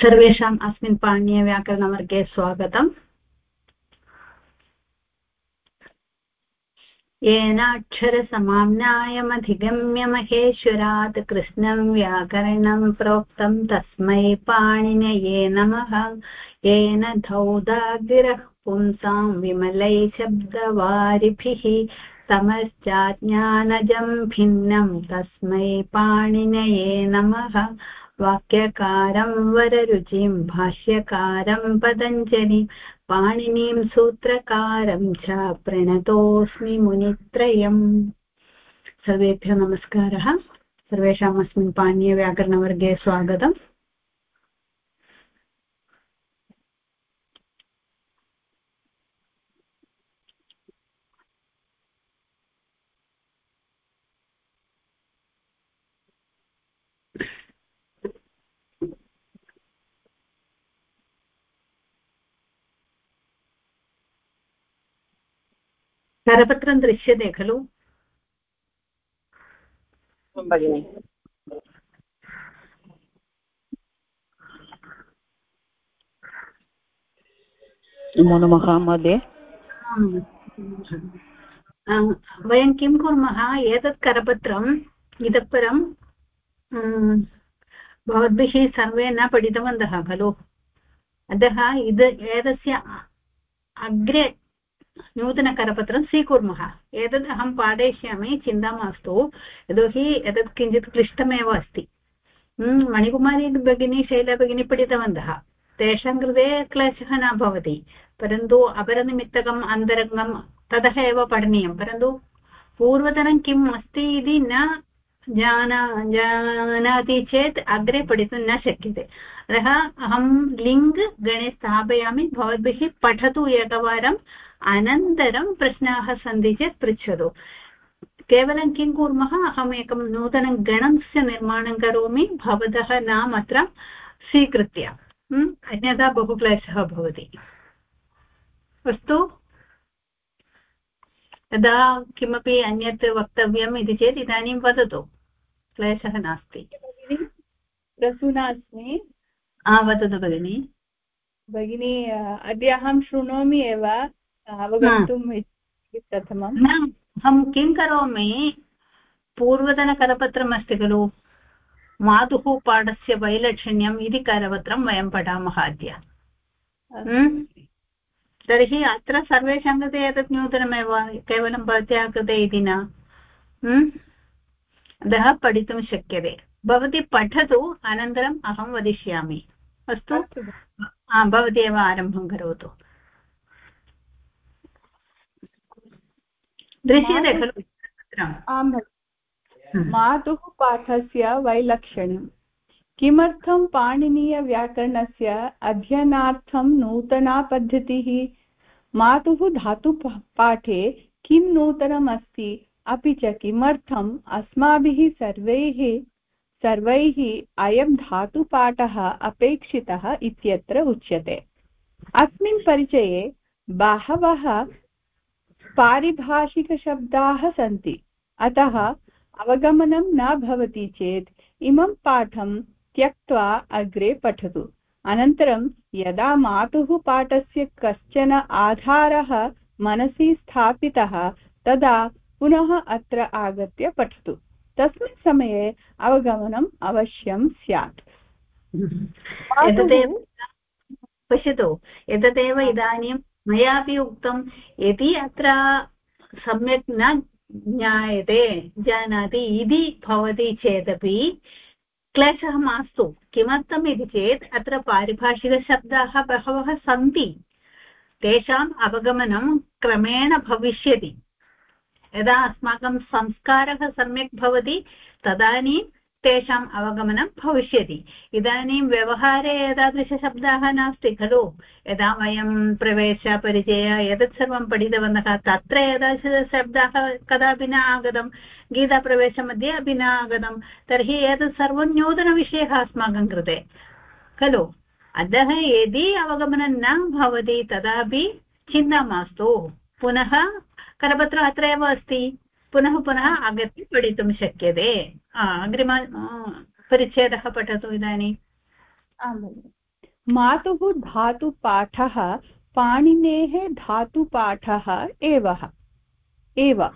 सर्वेषाम् अस्मिन् पाणिनीयव्याकरणवर्गे स्वागतम्। येनाक्षरसमाम्नायमधिगम्य महेश्वरात् कृष्णं व्याकरणं प्रोक्तं तस्मै पाणिनये नमः। येन धौदागिरः पुंसां विमलै शब्दवारिभिः तमश्चाज्ञानजं भिन्नं तस्मै पाणिनये नमः। वाक्यकारं वररुचिं, भाष्यकारं पतञ्जलि, पाणिनीं सूत्रकारं च प्रणतोऽस्मि मुनित्रयम्। सर्वेभ्यः नमस्कारः। सर्वेषाम् अस्मिन् पाणिनीयव्याकरणवर्गे स्वागतम्। करपत्रं दृश्यते खलु भगिनि नमो नमः महोदय वयं किं कुर्मः एतत् करपत्रम् इतः परं भवद्भिः सर्वे न पठितवन्तः खलु अतः इद एतस्य अग्रे नूतनकरपत्रं स्वीकुर्मः। एतद् अहं पाठयिष्यामि, चिन्ता मास्तु। यतोहि एतत् किञ्चित् क्लिष्टमेव अस्ति। मणिकुमारी भगिनी, शैला भगिनी पठितवन्तः। तेषां कृते क्लेशः न भवति। परन्तु अपरनिमित्तकम् अन्तरङ्गं ततः एव पठनीयं। परन्तु पूर्वतनं किम् अस्ति इति न जाना जानाति चेत् अग्रे पठितुं न शक्यते। अतः अहं लिङ्क् गणे स्थापयामि, भवद्भिः पठतु एकवारम्, अनन्तरं प्रश्नाः सन्ति चेत् पृच्छतु। केवलं किं कुर्मः, अहम् एकं नूतनं गणस्य निर्माणं करोमि, भवतः नाम अत्र स्वीकृत्य। अन्यथा बहु क्लेशः भवति। अस्तु। यदा किमपि अन्यत् वक्तव्यम् इति चेत् इदानीं वदतु। क्लेशः नास्ति। प्रसूना अस्मि। वदतु भगिनि। भगिनी अद्य अहं शृणोमि एव अवगन्तुम् प्रथमं अहं किं करोमि? पूर्वतनकरपत्रम् अस्ति खलु। मातुः पाठस्य वैलक्षण्यम् इति करपत्रं वयं पठामः अद्य। तर्हि अत्र सर्वेषां कृते एतत् नूतनमेव केवलं भवत्याः कृते इति न। अतः पठितुं शक्यते। भवती पठतु अनन्तरम् अहं वदिष्यामि। अस्तु? भवती एव आरम्भं करोतु। दृश्यते खलु? मातुः पाठस्य वैलक्षण्यं किमर्थं पाणिनीयव्याकरणस्य अध्ययनार्थं नूतना पद्धतिः मातुः धातुपाठे किं नूतनम् अस्ति अपि च किमर्थम् अस्माभिः सर्वैः सर्वैः अयं धातुपाठः अपेक्षितः इत्यत्र उच्यते। अस्मिन् परिचये बहवः पारिभाषिकशब्दाः सन्ति। अतः अवगमनं न भवति चेत् इमं पाठं त्यक्त्वा अग्रे पठतु। अनन्तरं यदा मातुः पाठस्य कश्चन आधारः मनसि स्थापितः तदा पुनः अत्र आगत्य पठतु। तस्मिन् समये अवगमनम् अवश्यं स्यात्। पश्यतु, एतदेव इदानीं मयापि उक्तं यदि अत्र सम्यक् न ज्ञायते, जानाति, इति भवति चेदपि क्लेशः मास्तु। किमर्थम् इति चेत्, अत्र पारिभाषिकशब्दाः बहवः सन्ति। तेषाम् अवगमनं क्रमेण भविष्यति। यदा अस्माकं संस्कारः सम्यक् भवति, तदानीं तेषाम् अवगमनं भविष्यति. इदानीं व्यवहारे एतादृशशब्दाः नास्ति खलु. यदा वयं प्रवेशपरिचय एतत् सर्वं पठितवन्तः, तत्र एतादृशशब्दाः कदापि न आगतं. गीताप्रवेशमध्ये अपि न आगतं. तर्हि एतत् सर्वं नूतनविषयः अस्माकं कृते. खलु? अतः यदि अवगमनं न भवति, तदापि चिन्ता मास्तु. पुनः करपत्रम् अत्र एव अस्ति। पुनः पुनः आगत्य पठितुं शक्यते। अग्रिम परिच्छेदः पठतु इदानीम् मातुः धातुपाठः, पाणिनेः धातुपाठः एव। एव।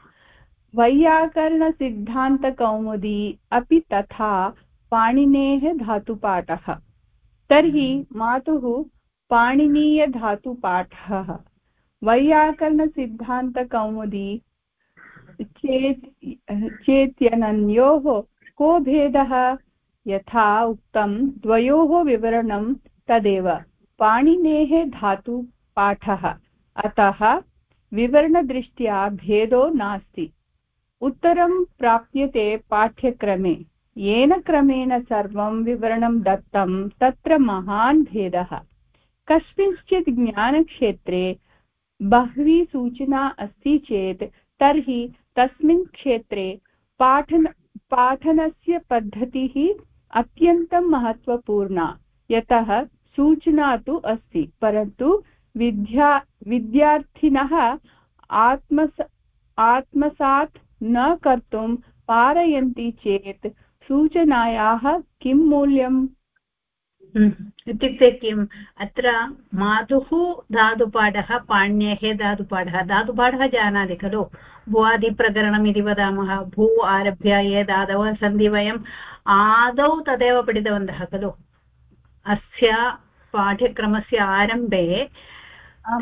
वैयाकरणसिद्धान्तकौमुदी अपि तथा पाणिनेः धातुपाठः। तर्हि मातुः पाणिनीयधातुपाठः वैयाकरणसिद्धान्तकौमुदी चेत् चेत्यनन्योः को भेदः? यथा उक्तं, द्वयोः विवरणं तदेव। पाणिनेः धातुपाठः अतः विवरणदृष्ट्या भेदो नास्ति। उत्तरं प्राप्यते पाठ्यक्रमे। येन क्रमेण सर्वं विवरणं दत्तं तत्र महान् भेदः। कस्मिंश्चित् ज्ञानक्षेत्रे बह्वी सूचना अस्ति चेत् तर्हि तस्मिन् क्षेत्रे पाठन, पाठनस्य पद्धतिः अत्यन्तं महत्त्वपूर्णा यतः सूचना तु अस्ति, परन्तु विद्या, विद्यार्थिनः आत्मस, आत्मसात् न कर्तुं पारयन्ति चेत् सूचनायाः किं मूल्यम्। इत्युक्ते किम्? अत्र मातुः धातुपाठः पाण्येः धातुपाठः। धातुपाठः जानाति खलु? भुवादिप्रकरणम् इति वदामः। भू आरभ्य ये धातवः सन्ति वयम् आदौ तदेव पठितवन्तः खलु? अस्य पाठ्यक्रमस्य आरम्भे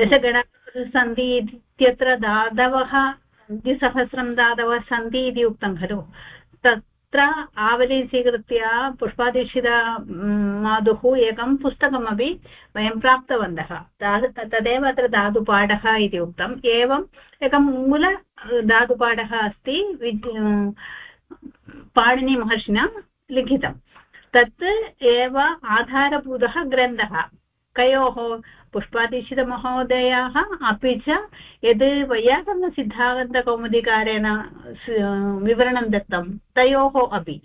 दशगणाः सन्ति इत्यत्र धातवः द्विसहस्रं धातवः सन्ति इति उक्तं खलु? तत् तत्र आवलीं स्वीकृत्य पुष्पादीक्षित मातुः एकं पुस्तकमपि वयं प्राप्तवन्तः। तदेव अत्र धातुपाठः इति उक्तम्। एवम् एकं मूल धातुपाठः अस्ति पाणिनिमहर्षिणा लिखितं। तत् एव आधारभूतः ग्रन्थः। कयोः पुष्पादीक्षितमहोदयाः अपि च यद् वैयाकरणसिद्धान्तकौमुदीकारेण विवरणं दत्तं, तयोः अपि।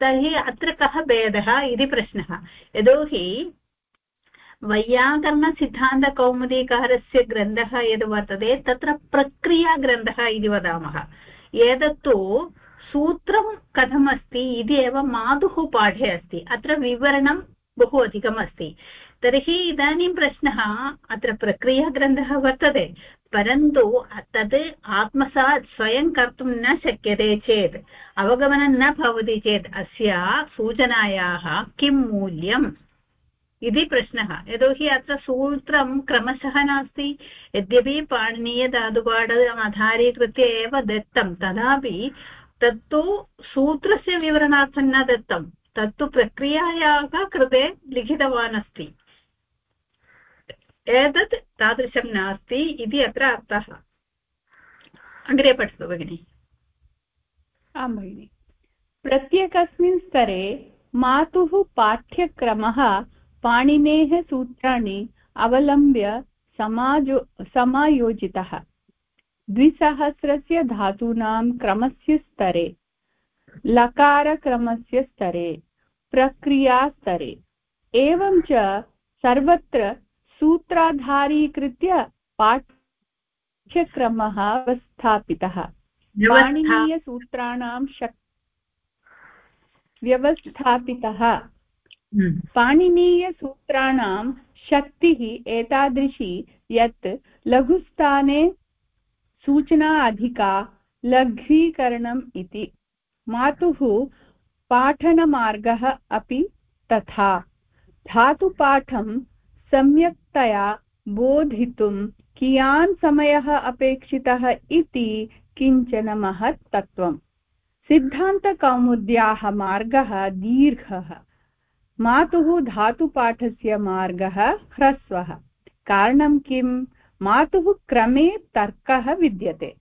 तर्हि अत्र कः भेदः इति प्रश्नः। यतोहि वैयाकरणसिद्धान्तकौमुदीकारस्य ग्रन्थः यद् वर्तते, तत्र प्रक्रियाग्रन्थः इति वदामः। एतत्तु सूत्रं कथमस्ति इति एव मातुः पाठे अस्ति। अत्र विवरणं बहु अधिकम् अस्ति तर्हि इदानीं प्रश्नः अत्र प्रक्रियाग्रन्थः वर्तते, परन्तु तत् आत्मसात् स्वयं कर्तुं न शक्यते चेत्, अवगमनं न भवति चेत् अस्य सूचनायाः किं मूल्यम्? इति प्रश्नः। यतोहि अत्र सूत्रं क्रमशः नास्ति, यद्यपि पाणिनीयधातुपाठ आधारीकृत्य एव दत्तं तथापि तत्तु सूत्रस्य विवरणार्थं न दत्तं, तत्तु प्रक्रियायाः कृते लिखितवान् अस्ति एतत् तादृशं नास्ति इति अत्र अर्थः। अग्रे पठतु भगिनि। आं भगिनि। प्रत्येकस्मिन् स्तरे मातुः पाठ्यक्रमः पाणिनेः सूत्राणि अवलम्ब्य समाजो, समायोजितः। द्विसहस्रस्य धातूनां क्रमस्य स्तरे, लकारक्रमस्य स्तरे प्रक्रियास्तरे एवं च सर्वत्र सूत्राधारीकृत्य पाठ्यक्रमः व्यवस्थापितः। पाणिनीयसूत्राणां शक् व्यवस्थापितः। हम्म। पाणिनीयसूत्राणां शक्तिः एतादृशी यत् लघुस्थाने सूचना अधिका लघ्वीकरणम् इति। मातुः पाठनमार्गः अपि तथा। धातुपाठं सम्यक्तया बोधितुं कियान् समयः अपेक्षितः इति किंचन महत् तत्त्वम्। सिद्धान्तकौमुद्याः मार्गः दीर्घः। मातुः धातुपाठस्य मार्गः ह्रस्वः। कारणं किम् मातुः क्रमे तर्कः विद्यते।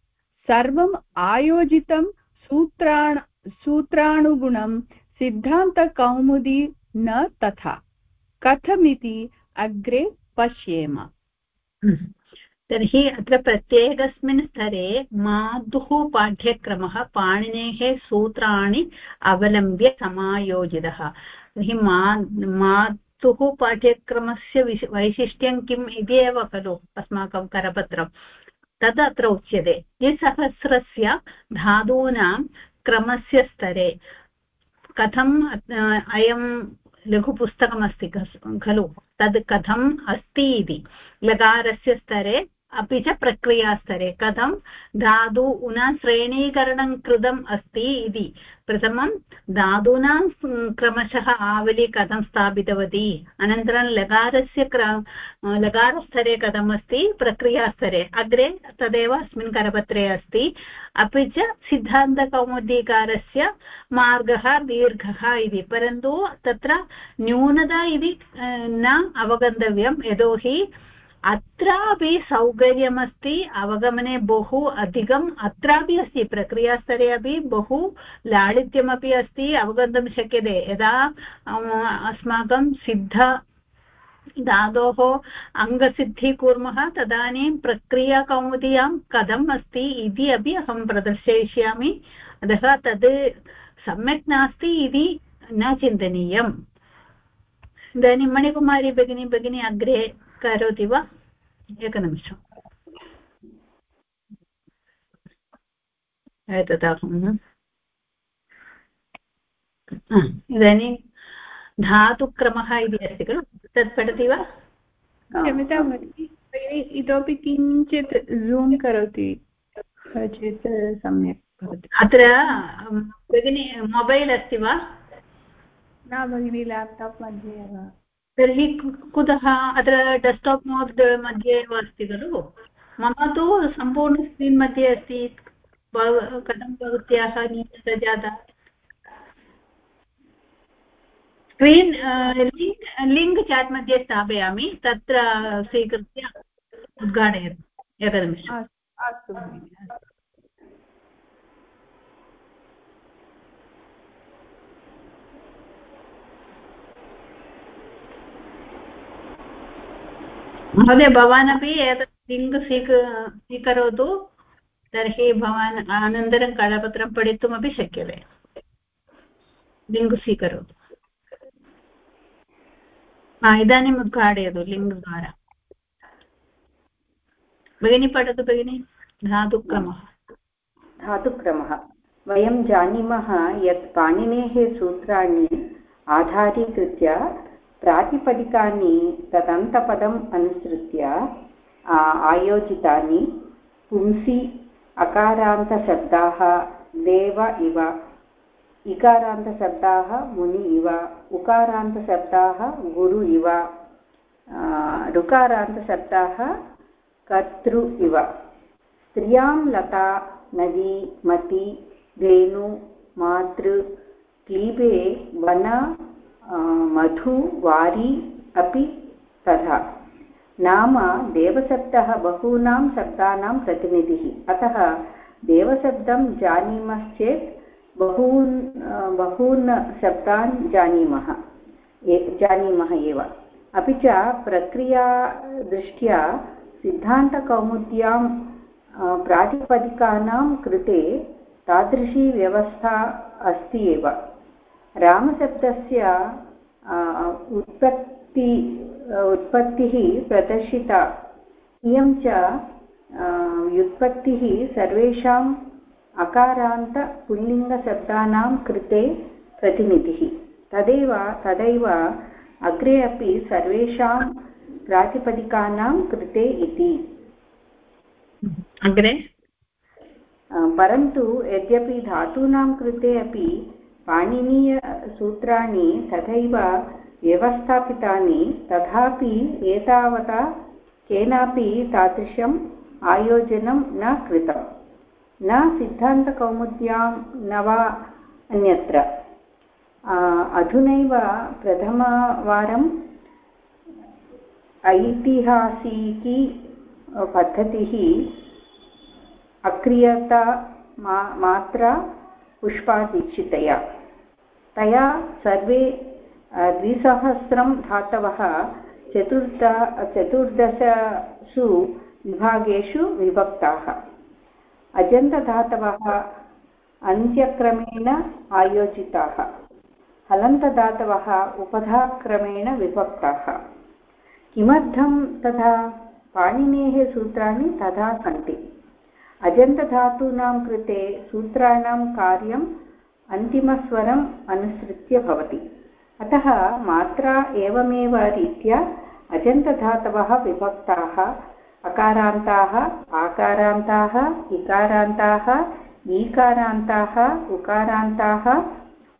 सर्वम् आयोजितं सूत्राण, सूत्राणुगुणं सिद्धान्तकौमुदी न तथा। कथमिति अग्रे पश्येम। हम्म। तर्हि अत्र प्रत्येकस्मिन् स्तरे मातुः पाठ्यक्रमः, पाणिनेः सूत्राणि अवलम्ब्य समायोजितः। तर्हि मा, मातुः पाठ्यक्रमस्य विश, वैशिष्ट्यं किम् इति एव खलु अस्माकं करपत्रं। तद् अत्र उच्यते। द्विसहस्रस्य धातूनां क्रमस्य स्तरे कथम् अयं लघुपुस्तकमस्ति खलु तद् कथम् अस्ति इति। लकारस्य स्तरे अपि च प्रक्रियास्तरे। कथं? धातु उना श्रेणीकरणं कृतम् अस्ति इति। प्रथमं, धातूनां क्रमशः आवली कथं स्थापितवती? अनन्तरं लकारस्य क्र, लकारस्तरे कथम् अस्ति? प्रक्रियास्तरे। अग्रे तदेव अस्मिन् करपत्रे अस्ति। अपि च सिद्धान्तकौमुदीकारस्य मार्गः दीर्घः इति। परन्तु तत्र न्यूनता इति न अवगन्तव्यं यतोहि अत्रापि सौकर्यमस्ति, अवगमने बहु अधिकम्, अत्रापि अस्ति प्रक्रियास्तरे अपि बहु लालित्यमपि अस्ति, अवगन्तुं शक्यते। यदा अस्माकं सिद्ध धातोः अङ्गसिद्धिः कुर्मः तदानीं प्रक्रियाकौमुद्यां कथम् अस्ति इति अपि अहं प्रदर्शयिष्यामि। अतः तद् सम्यक् नास्ति इति न चिन्तनीयम्। इदानीं मणिकुमारी भगिनी भगिनी अग्रे करोति वा? एकनिमिषम्। एतदहम् इदानीं धातुक्रमः इति अस्ति खलु? तत् पठति वा? क्षम्यतां भगिनि इतोपि किञ्चित् जूम् करोति चेत् सम्यक् भवति। अत्र भगिनि मोबैल् अस्ति वा? न भगिनि लेप्टाप् मध्ये एव। तर्हि कुतः अत्र डेस्क्टाप् मोड् मध्ये एव अस्ति खलु? मम तु सम्पूर्ण स्क्रीन् मध्ये अस्ति। कथं भवत्याः न्यूनता जाता? स्क्रीन् लिङ्क् लिङ्क् चाट् मध्ये स्थापयामि। तत्र स्वीकृत्य उद्घाटयतु। एकनिमिषम्। अस्तु। महोदय, भवान् अपि एतत् लिङ्क् स्वीक, स्वीकरोतु, तर्हि भवान् अनन्तरं करपत्रं पठितुमपि शक्यते। लिङ्क् स्वीकरोतु। इदानीम् उद्घाटयतु लिङ्क् द्वारा। भगिनी, पठतु भगिनि, धातुक्रमः। धातुक्रमः। वयं जानीमः यत् पाणिनेः सूत्राणि आधारीकृत्य प्रातिपदिकानि तदन्तपदम् अनुसृत्य आयोजितानि पुंसि अकारान्तशब्दाः, देव इव, इकारान्तशब्दाः, मुनि इव, उकारान्तशब्दाः, गुरु इव ऋकारान्तशब्दाः, कर्तृ इव। स्त्रियाँ लता, नदी, मति, धेनु, मातृ क्लीबे वन मधु, वारी, अपि, तथा। नाम देवशब्दः बहूनां शब्दानां प्रतिनिधिः। अतः देवशब्दं जानीमश्चेत् बहून् बहून् शब्दान् जानीमः। जानीमः एव। अपि च प्रक्रियादृष्ट्या सिद्धान्तकौमुद्यां प्रातिपदिकानां कृते तादृशी व्यवस्था अस्ति एव। रामशब्दस्य उत्पत्ति उत्पत्तिः प्रदर्शिता। इयं च व्युत्पत्तिः सर्वेषाम् अकारान्तपुल्लिङ्गशब्दानां कृते प्रतिनिधिः। तदेव तदैव अग्रे अपि सर्वेषां प्रातिपदिकानां कृते इति। अग्रे? परन्तु यद्यपि धातूनां कृते अपि पाणिनीयसूत्राणि तथैव व्यवस्थापितानि, तथापि एतावता केनापि तादृशम् आयोजनं न कृतं। न सिद्धान्तकौमुद्यां न वा अन्यत्र। अधुनैव प्रथमवारम् ऐतिहासिकी पद्धतिः अक्रियता मा, मात्रा पुष्पादीक्षितया। तया सर्वे द्विसहस्रं धातवः चतुर्थ चतुर्दशसु विभागेषु विभक्ताः। अजन्तधातवः अन्त्यक्रमेण आयोजिताः। हलन्तधातवः उपधाक्रमेण विभक्ताः। किमर्थं तथा? पाणिनेः सूत्राणि तथा सन्ति। अजन्तधातूनां कृते सूत्राणां कार्यं अन्तिमस्वरम् अनुसृत्य भवति। अतः मात्रा एवमेव रीत्या अजन्तधातवः विभक्ताः, अकारान्ताः, आकारान्ताः, इकारान्ताः, ईकारान्ताः, उकारान्ताः,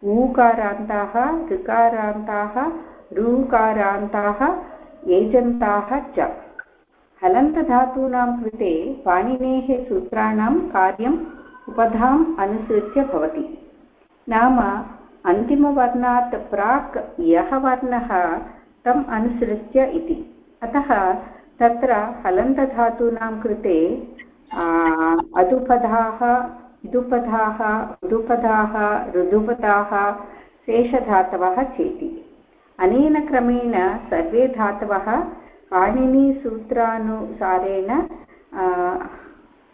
ऊकारान्ताः, ऋकारान्ताः ऋकारान्ताः, एजन्ताः च। हलन्तधातूनां कृते पाणिनेः सूत्राणां कार्यम् उपधाम् अनुसृत्य भवति। नाम अन्तिमवर्णात् प्राक् यः वर्णः तम् अनुसृत्य इति। अतः तत्र हलन्तधातूनां कृते अदुपधाः, इदुपधाः, उदुपधाः, ऋदुपधाः शेषधातवः चेति। अनेन क्रमेण सर्वे धातवः पाणिनिसूत्रानुसारेण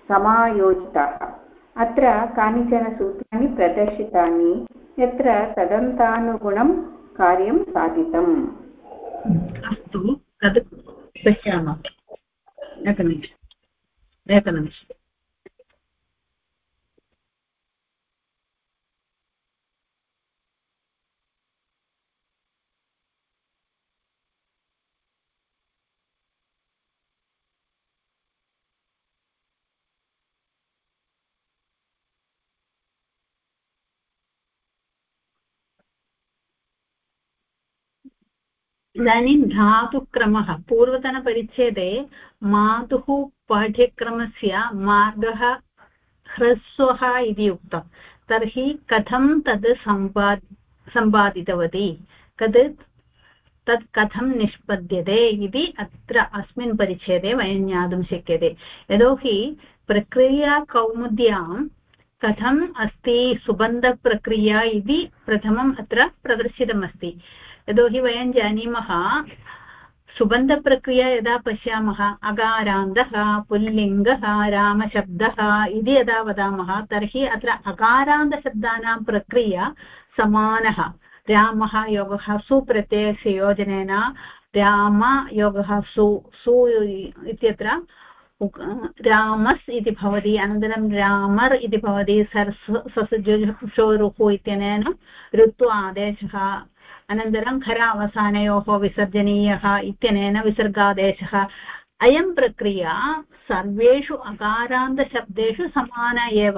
समायोजिताः। अत्र कानिचन सूत्राणि प्रदर्शितानि, यत्र तदन्तानुगुणं कार्यं साधितम्। अस्तु तद् पश्यामः? एकनिमिषम् एकनिमिषम् इदानीं धातुक्रमः पूर्वतनपरिच्छेदे मातुः पाठ्यक्रमस्य मार्गः ह्रस्वः इति उक्तं। तर्हि कथं तद् सम्पा सम्पादितवती? कद् तत् कथं निष्पद्यते इति अत्र अस्मिन् परिच्छेदे वयं ज्ञातुं शक्यते। यतोहि प्रक्रियाकौमुद्यां कथम् अस्ति सुबन्धप्रक्रिया इति प्रथमम् अत्र प्रदर्शितमस्ति। यतोहि वयं जानीमः, सुबन्धप्रक्रिया यदा पश्यामः अगारान्तः पुल्लिङ्गः, रामशब्दः इति यदा वदामः, तर्हि अत्र अकारान्तशब्दानां प्रक्रिया समानः। रामः योगः सुप्रत्ययस्य योजनेन रामयोगः सु सु इत्यत्र रामस् इति भवति, अनन्तरं रामर् इति भवति, सर्स् ससुजोरुः इत्यनेन ऋत्व आदेशः अनन्तरं खर अवसानयोः विसर्जनीयः इत्यनेन विसर्गादेशः। अयं प्रक्रिया सर्वेषु अकारान्तशब्देषु समाना एव।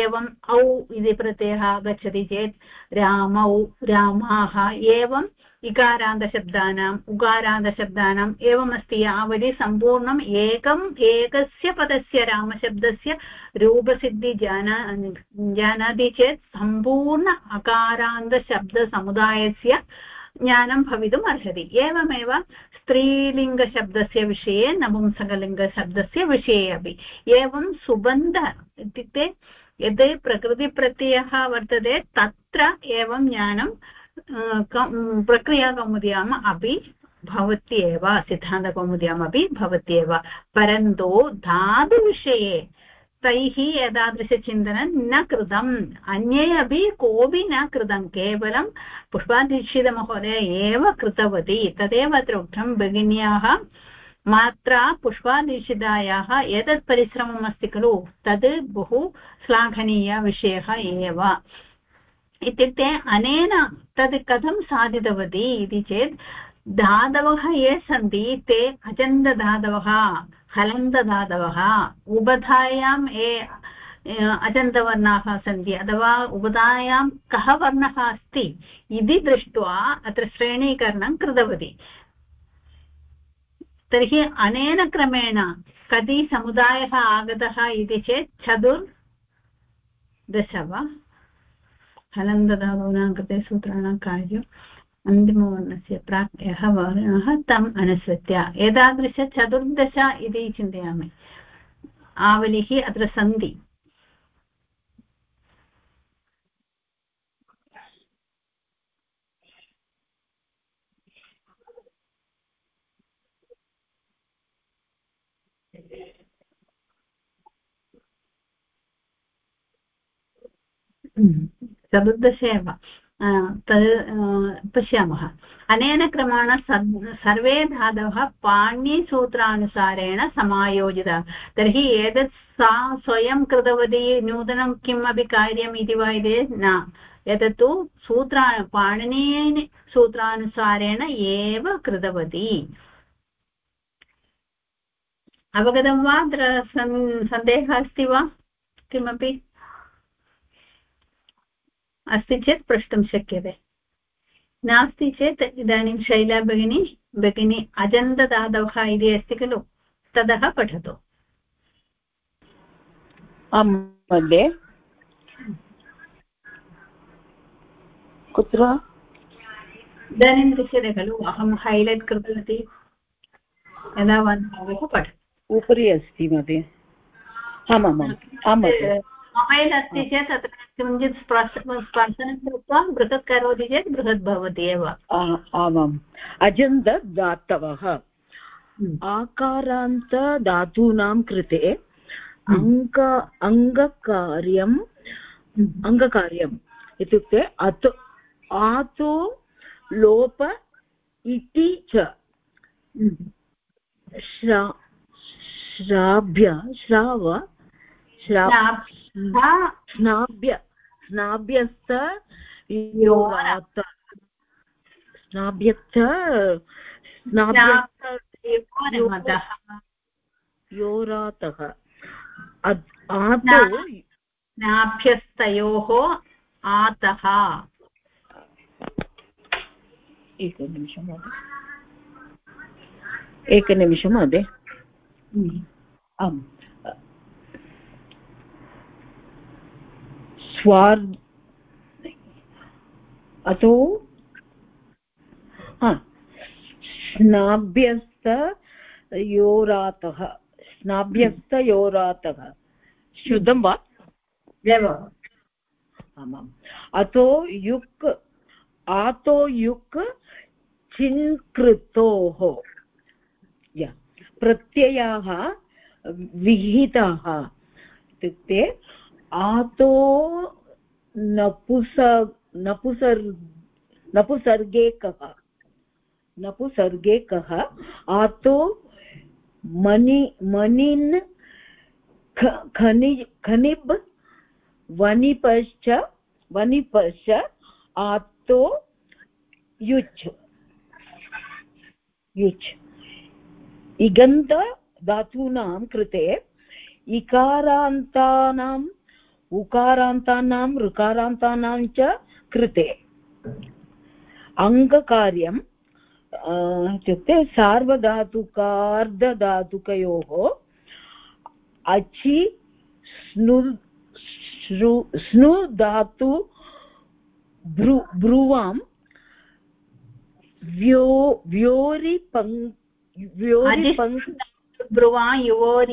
एवम् औ इति प्रत्ययः आगच्छति चेत् रामौ रामाः एवम् इकारान्तशब्दानाम्, उकारान्तशब्दानाम् एवमस्ति। यावति सम्पूर्णम् एकम्, एकस्य पदस्य रामशब्दस्य रूपसिद्धि जाना, जानाति चेत् सम्पूर्ण अकारान्तशब्दसमुदायस्य ज्ञानं भवितुम् अर्हति। एवमेव स्त्रीलिङ्गशब्दस्य विषये, नपुंसकलिङ्गशब्दस्य विषये अपि। एवं सुबन्ध इत्युक्ते यद् प्रकृतिप्रत्ययः वर्तते, तत्र एवं ज्ञानं प्रक्रियाकौमुद्याम् अपि भवत्येव सिद्धान्तकौमुद्यामपि भवत्येव परन्तु धातुविषये तैः एतादृशचिन्तनं न कृतम्। अन्ये अपि कोऽपि न कृतं, केवलं पुष्पादीक्षितमहोदय एव कृतवती। तदेव अत्र उक्तं, भगिन्याः मात्रा पुष्पादीक्षितायाः एतत् परिश्रमम् अस्ति खलु। तद् बहु श्लाघनीयविषयः एव। इत्युक्ते अनेन तद् कथं साधितवती इति चेत्, धातवः ये सन्ति ते अजन्तधातवः हलन्तधातवः उबधायां ये अजन्तवर्णाः सन्ति अथवा उबधायां कः वर्णः अस्ति इति दृष्ट्वा अत्र श्रेणीकरणं कृतवती। तर्हि अनेन क्रमेण कति समुदायः आगतः इति चेत् चतुर्दश वा? हलन्तधातूनां कृते सूत्राणां कार्यम् अन्तिमवर्णस्य प्राक् यः वर्णः तम् अनुसृत्य। एतादृश चतुर्दश इति चिन्तयामि। आवलिः अत्र सन्ति। चतुर्दश एव तद् पश्यामः। अनेन क्रमेण सर्वे धातवः पाणिसूत्रानुसारेण समायोजिताः। तर्हि एतत् सा स्वयं कृतवती नूतनं किमपि कार्यम् इति वा इति न। एतत् तु सूत्रा पाणिनीयन सूत्रानुसारेण एव कृतवती। अवगतं वा? अत्र सन्देहः अस्ति वा? किमपि? अस्ति चेत् प्रष्टुं शक्यते। नास्ति चेत् इदानीं शैला भगिनी भगिनी अजन्तदातवः इति अस्ति खलु ततः पठतु। आं मध्ये कुत्र? इदानीं दृश्यते खलु अहं हैलैट् कृतवती। यदा वदामः पठ उपरि अस्ति मध्ये आमामाम् आं मध्ये मोबैल् अस्ति चेत् तत्र किञ्चित् स्पर्श स्पर्शनं कृत्वा बृहत् करोति चेत् बृहत् भवति एव। आमाम्। अजन्त धातवः आकारान्त कृते अङ्क अङ्गकार्यम् अङ्गकार्यम् इत्युक्ते अतो आतो लोप इति च श्रा श्राव्य श्राव श्रा स्नाभ्य स्नाभ्यस्त योरात स्नाभ्यस्त स्नाभ्यस्त योरातः। अद्- आतो एकनिमिषं एकनिमिषं महोदय। आम्। स्वार् अतो स्नाभ्यस्तयोरातः स्नाभ्यस्तयोरातः शुद्धं वा आमाम् अतो युक् आतो युक् चिन्कृतोः प्रत्ययाः विहिताः इत्युक्ते आतो नपुस नपुसर्, नपुसर्गे कः। नपुसर्गे कः, आतो मणि मणिन् खनि, खनिब्, वनिपश्च वनिपश्च, आतो युच् युच् इगन्त धातूनां कृते इकारान्तानाम् उकारान्तानां ऋकारान्तानां च कृते। अङ्गकार्यं इत्युक्ते सार्वधातुकार्धधातुकयोः अचि स्नु श्रु स्नु धातु भ्रु भ्रुवां व्यो व्योरिपङ् व्योरिपङ्क् ब्रुवा युवोर्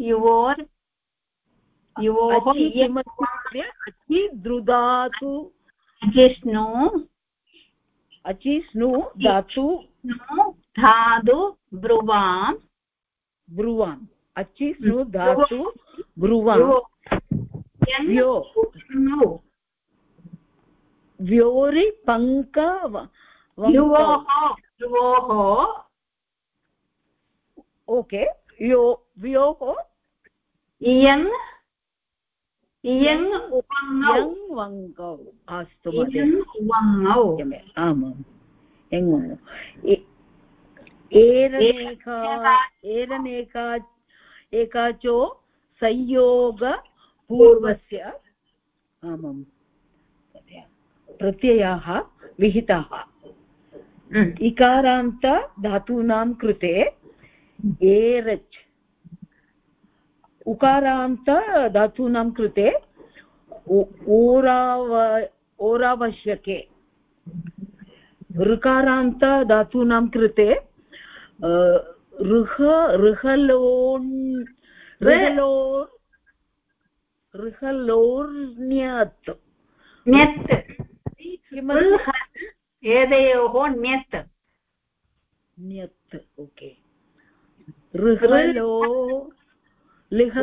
युवोर् युवोः अचि किमस्ति महोदय? अचि द्रुधातु जिष्णु अचि स्नु। धातु धातु ब्रुवां ब्रुवाम्। अचि स्नु धातु ब्रुवां व्यो व्योरिपङ्क युवोः युवोः ओके। यो व्योः इयङ् इयङ् वङ्गौ अस्तु उवङ्गौ आमाम् यङ् वङ्गौ एरनेका एरनेका एकाचो संयोगपूर्वस्य आमाम् प्रत्ययाः विहिताः इकारान्त धातूनां कृते एरच् उकारान्त धातूनां कृते ओराव ओरावश्यके। ऋकारान्त धातूनां कृते ऋह ऋहलोन् ऋहलो ऋहलोर्ण्यत् ण्यत्। एतयोः ण्यत्। ण्यत् ओके। ऋहलो लिह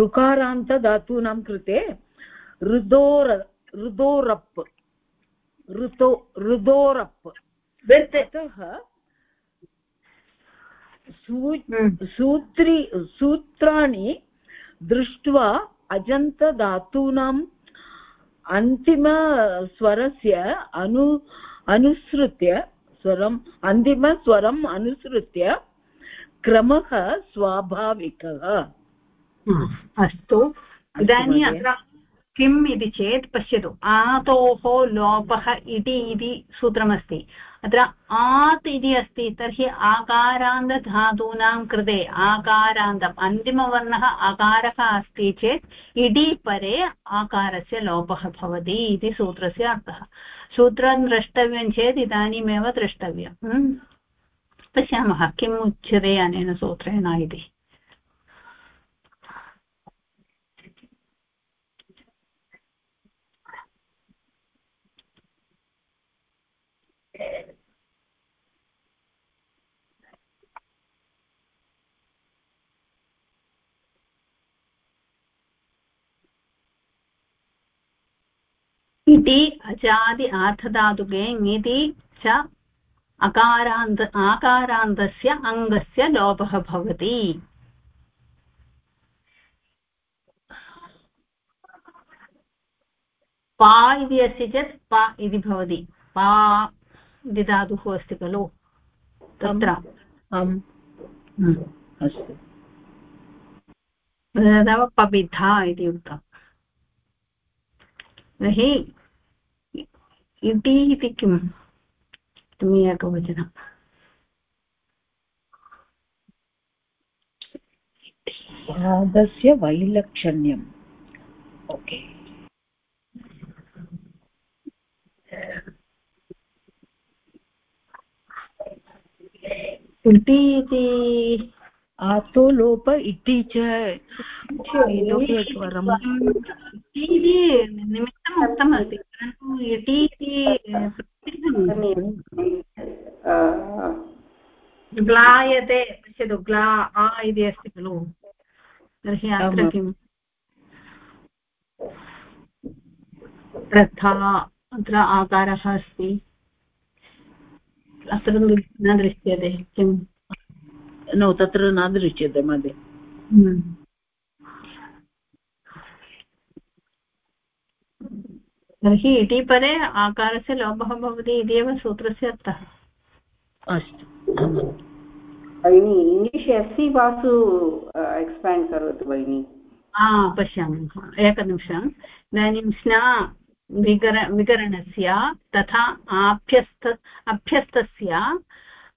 ऋकारान्तधातूनां कृते ऋदोर ऋदोरप् ऋतो ऋदोरप् अतः। सूत्रि सूत्राणि दृष्ट्वा अजन्तधातूनाम् अन्तिमस्वरस्य अनु अनुसृत्य स्वरम् अन्तिमस्वरम् अनुसृत्य क्रमः स्वाभाविकः। अस्तु। इदानीम् अत्र किम् इति चेत् पश्यतु। आतोः लोपः इति इति सूत्रमस्ति। अत्र आत् इति अस्ति तर्हि आकारान्तधातूनां कृते आकारान्तम् अन्तिमवर्णः आकारः अस्ति चेत् इडि परे आकारस्य लोपः भवति इति सूत्रस्य अर्थः। सूत्रं द्रष्टव्यं चेत् इदानीमेव द्रष्टव्यं पश्यामः किम् उच्यते अनेन सूत्रेण इति। इति अजादि आर्थधातुके ङिति च अकारान्त आकारान्तस्य अङ्गस्य लोपः भवति। पा इति अस्ति चेत् पा इति भवति। पा इति धातुः अस्ति खलु। तत्र। हम्म। अस्तु। तदेव इति उक्तम्। तर्हि इति इति किम् इति एकवचनम् पादस्य वैलक्षण्यम् ओके इति इति आतो लोप इति च इतोपि एकवारम् इति निमित्तम् उक्तमस्ति परन्तु इति इति ग्लायते पश्यतु ग्ला आ इति अस्ति खलु तर्हि अत्र। किम्? रथा अत्र आकारः अस्ति। अत्र न दृश्यते किम्? न तत्र न दृश्यते मध्ये। तर्हि इति परे आकारस्य लोपः भवति इति एव सूत्रस्य अर्थः। अस्तु। भगिनि English S C Vasu expand करोतु भगिनि। हा पश्यामः एकनिमिषम् इदानीं स्ना विकर विकरणस्य तथा आभ्यस्त अभ्यस्तस्य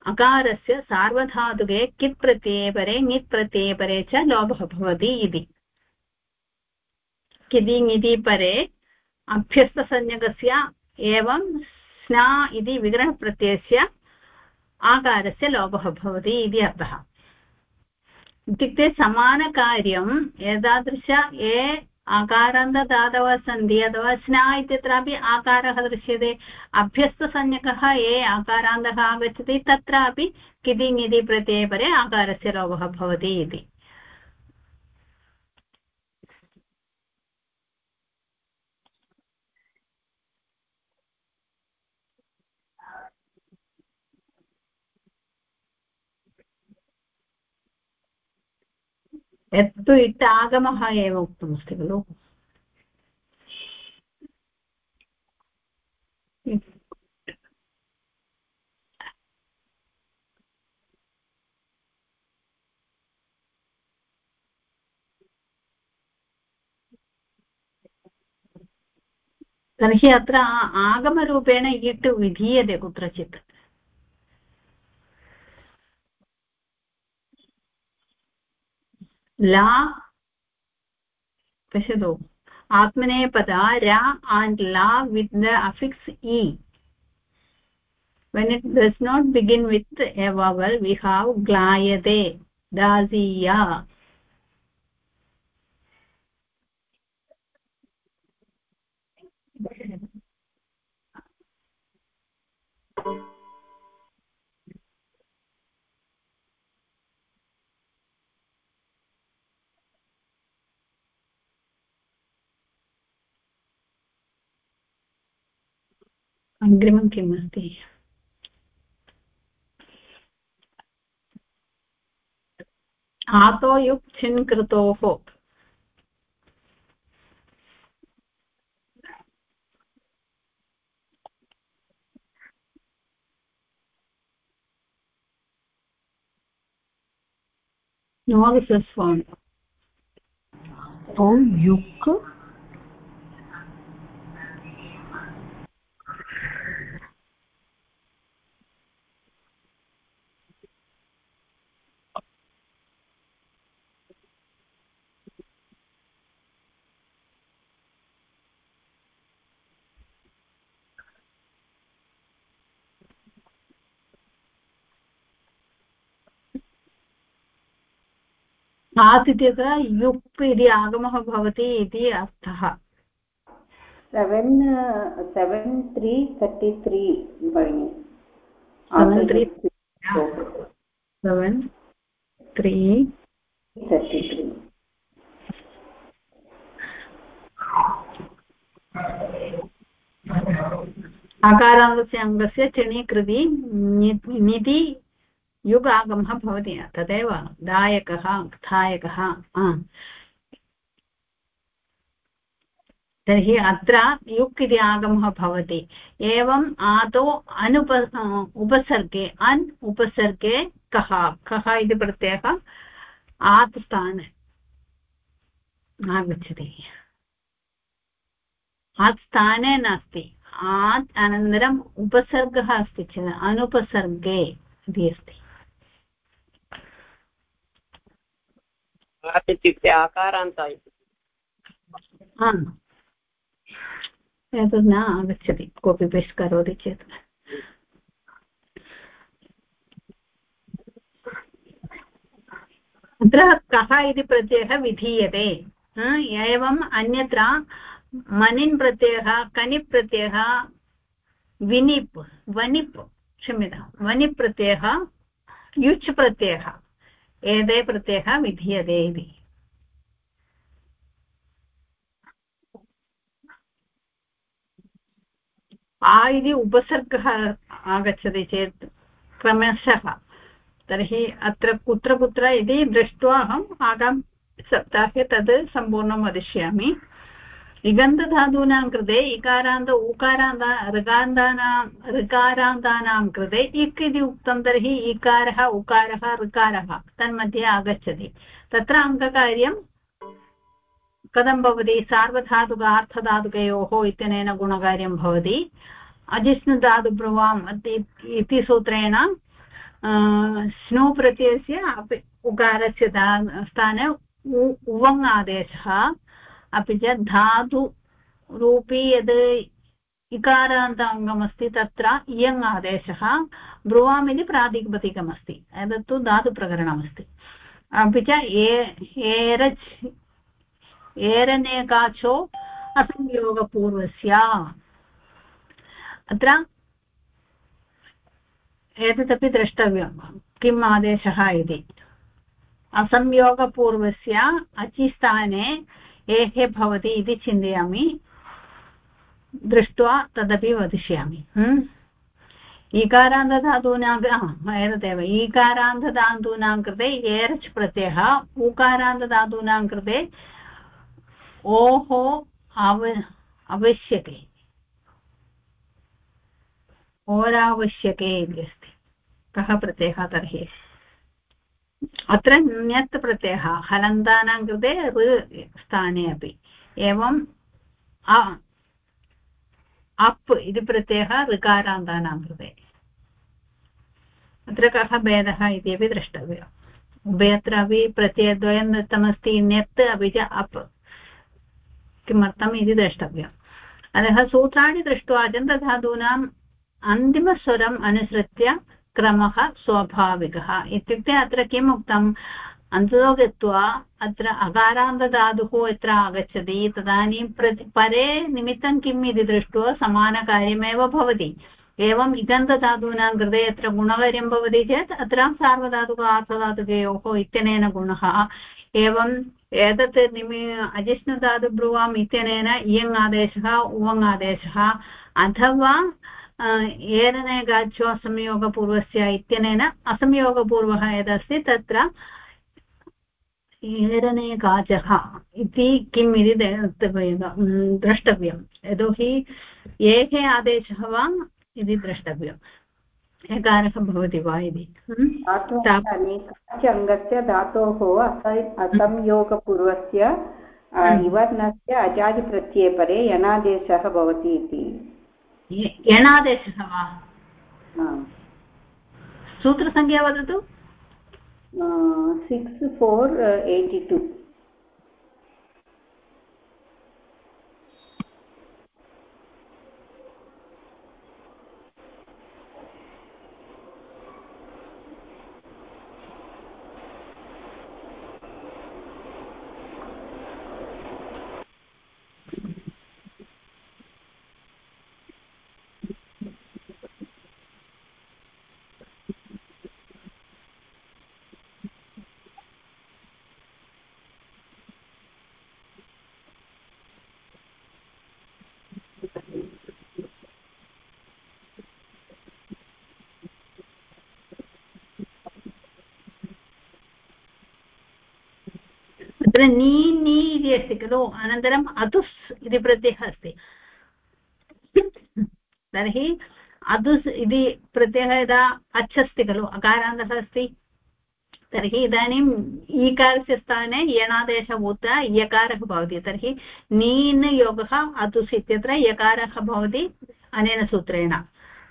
अकारस्य सार्वधातुके कित् प्रत्यये परे ङित् प्रत्यये परे च लोभः भवति इति। किदि ङिति परे अभ्यस्तसंज्ञकस्य एवं स्ना इति विग्रहप्रत्ययस्य आकारस्य लोपः भवति इति अर्थः। इत्युक्ते समानकार्यं एतादृश ये आकारान्तदातवः सन्ति अथवा स्ना इत्यत्रापि आकारः दृश्यते। अभ्यस्तसंज्ञकः ये आकारान्तः आगच्छति तत्रापि किदि ङिति प्रत्यये परे आकारस्य लोपः भवति इति। यत्तु इट् आगमः एव उक्तमस्ति खलु। तर्हि अत्र आगमरूपेण इट् विधीयते कुत्रचित्। ला पश्यतु आत्मनेपदा ra and la with the affix e when it does not begin with a vowel we have glayate daziya अग्रिमं किम् अस्ति? आतो युक् छिन् कृतोः। No this is तो युक् आत् इत्यत्र युप् इति आगमः भवति इति अर्थः। Seven seven three thirty three भगिनि। Seven three seven three thirty three अकारान्तस्य अङ्गस्य चणि कृति निधि युग् आगमः भवति तदेव दायकः धायकः। तर्हि अत्र युक् इति आगमः भवति। एवम् आदौ अनुप उपसर्गे, अन् उपसर्गे कः कः इति प्रत्ययः आत् स्थाने आगच्छति। आत् स्थाने नास्ति। आत् अनन्तरम् उपसर्गः अस्ति चेत्, अनुपसर्गे इति अस्ति। आत् इत्युक्ते आकारान्त आम् न आगच्छति, कोऽपि पेस्ट् करोति चेत्. अत्र कः इति प्रत्ययः विधीयते. एवम् अन्यत्र मनिन् प्रत्ययः, कनिप् प्रत्ययः, विनिप्, वनिप् क्षम्यतां वनिप् प्रत्ययः, युच् प्रत्ययः। एते प्रत्ययः विधीयते इति। आ इति उपसर्गः आगच्छति चेत् क्रमशः। तर्हि अत्र कुत्र कुत्र इति दृष्ट्वा अहम् आगामिसप्ताहे तद् सम्पूर्णं वदिष्यामि। इगन्धधातूनां कृते, इकारान्त उकारान्त ऋकान्तानां, ऋकारान्तानां कृते, इक् इति उक्तं तर्हि इकारः, उकारः, ऋकारः तन्मध्ये आगच्छति। तत्र अङ्ककार्यं कथं भवति? सार्वधातुक अर्थधातुकयोः इत्यनेन गुणकार्यं भवति। अजिष्णुधातुब्रुवाम् इति सूत्रेण स्नो प्रत्ययस्य अपि उकारस्य स्थाने उवङ् आदेशः अपि च धातुरूपी यद् इकारान्त अङ्गमस्ति तत्र इयङ् आदेशः ब्रुवाम् इति प्रातिपदिकमस्ति। एतत्तु धातुप्रकरणमस्ति। अपि च एरच्, एरनेकाचो असंयोगपूर्वस्य। अत्र एतदपि द्रष्टव्यं। किम् आदेशः इति? असंयोगपूर्वस्य अचिस्थाने एः भवति इति चिन्तयामि। दृष्ट्वा तदपि वदिष्यामि। ईकारान्तधातूनां एतदेव ईकारान्तधातूनां कृते एरच् प्रत्ययः ऊकारान्तधातूनां कृते ओः अव आवश्यके ओरावश्यके इति अस्ति। कः प्रत्ययः तर्हि? अत्र ण्यत् प्रत्ययः हलन्तानां कृते ऋ स्थाने अपि। एवम् अप् इति प्रत्ययः ऋकारान्तानां कृते। अत्र कः भेदः इति अपि द्रष्टव्यम्। उभयत्रापि प्रत्ययद्वयं दत्तमस्ति ण्यत् अपि च अप् किमर्थम् इति द्रष्टव्यम्। अतः सूत्राणि दृष्ट्वा अजन्तधातूनाम् अन्तिमस्वरम् अनुसृत्य क्रमः स्वाभाविकः। इत्युक्ते अत्र किम् उक्तम्? अन्ततो गत्वा अत्र अकारान्तधातुः यत्र आगच्छति, तदानीं प्रति परे निमित्तं किम् इति दृष्ट्वा समानकार्यमेव भवति। एवम् इगन्धधातूनां कृते यत्र गुणकार्यं भवति चेत् अत्र सार्वधातुक आर्थधातुकयोः इत्यनेन गुणः। एवम् एतत् निमि अजिष्णुधातुब्रुवाम् इत्यनेन इयङ् आदेशः, उवङ् आदेशः अथवा एरणे गाच्छो असंयोगपूर्वस्य इत्यनेन असंयोगपूर्वः यदस्ति तत्र एरणे गाचः इति किम् इति द्रष्टव्यं यतोहि एके आदेशः वा इति द्रष्टव्यम्। एकारः भवति वा इति। अनेकाच्यङ्गस्य धातोः असंयोगपूर्वस्य इवर्णस्य अजादिप्रत्यये परे यणादेशः भवति इति। यणादेशः वा सूत्रसङ्ख्या वदतु सिक्स् फोर् एय्टि टु तत्र नी नी इति अस्ति खलु। अनन्तरम् अतुस् इति प्रत्ययः अस्ति। तर्हि अदुस् इति प्रत्ययः यदा अच् अस्ति खलु, अकारान्तः अस्ति, तर्हि इदानीम् ईकारस्य स्थाने यणादेशः भूत्वा यकारः भवति। तर्हि नीन् योगः अतुस् इत्यत्र यकारः भवति अनेन सूत्रेण।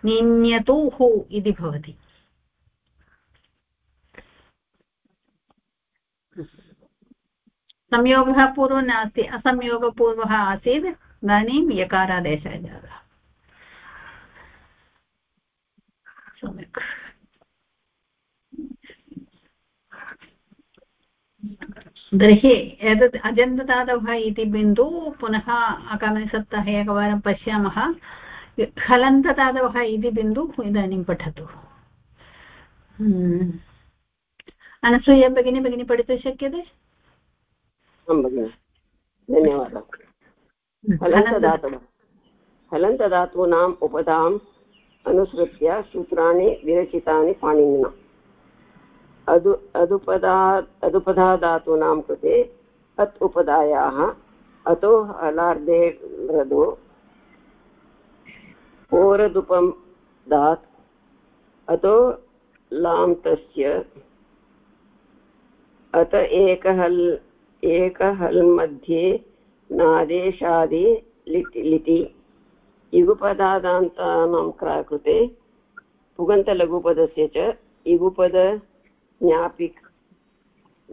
निन्यतुः इति भवति। संयोगः पूर्वं नास्ति। असंयोगपूर्वः आसीत् इदानीं यकारादेशः जातः सम्यक्। तर्हि एतत् अजन्तदातवः इति बिन्दुः पुनः आगामिसप्ताहे एकवारं पश्यामः। हलन्तदातवः इति बिन्दुः इदानीं पठतु। अनसूया, भगिनी भगिनी, पठितुं शक्यते? आं भगिनि धन्यवादः हलन्तधातवः हलन्तधातूनाम् उपधाम् अनुसृत्य सूत्राणि विरचितानि पाणिनिना अदु अदुपदा अदुपधाधातूनां कृते अत् उपधायाः अतो हलार्धे ह्रदो ओरदुपं दात् अतो लान्तस्य अत एकहल् एकहल् मध्ये नादेशादि लिटि लिटि इगुपदादान्तानां कृते पुगन्तलघुपदस्य च इगुपद ज्ञापिक्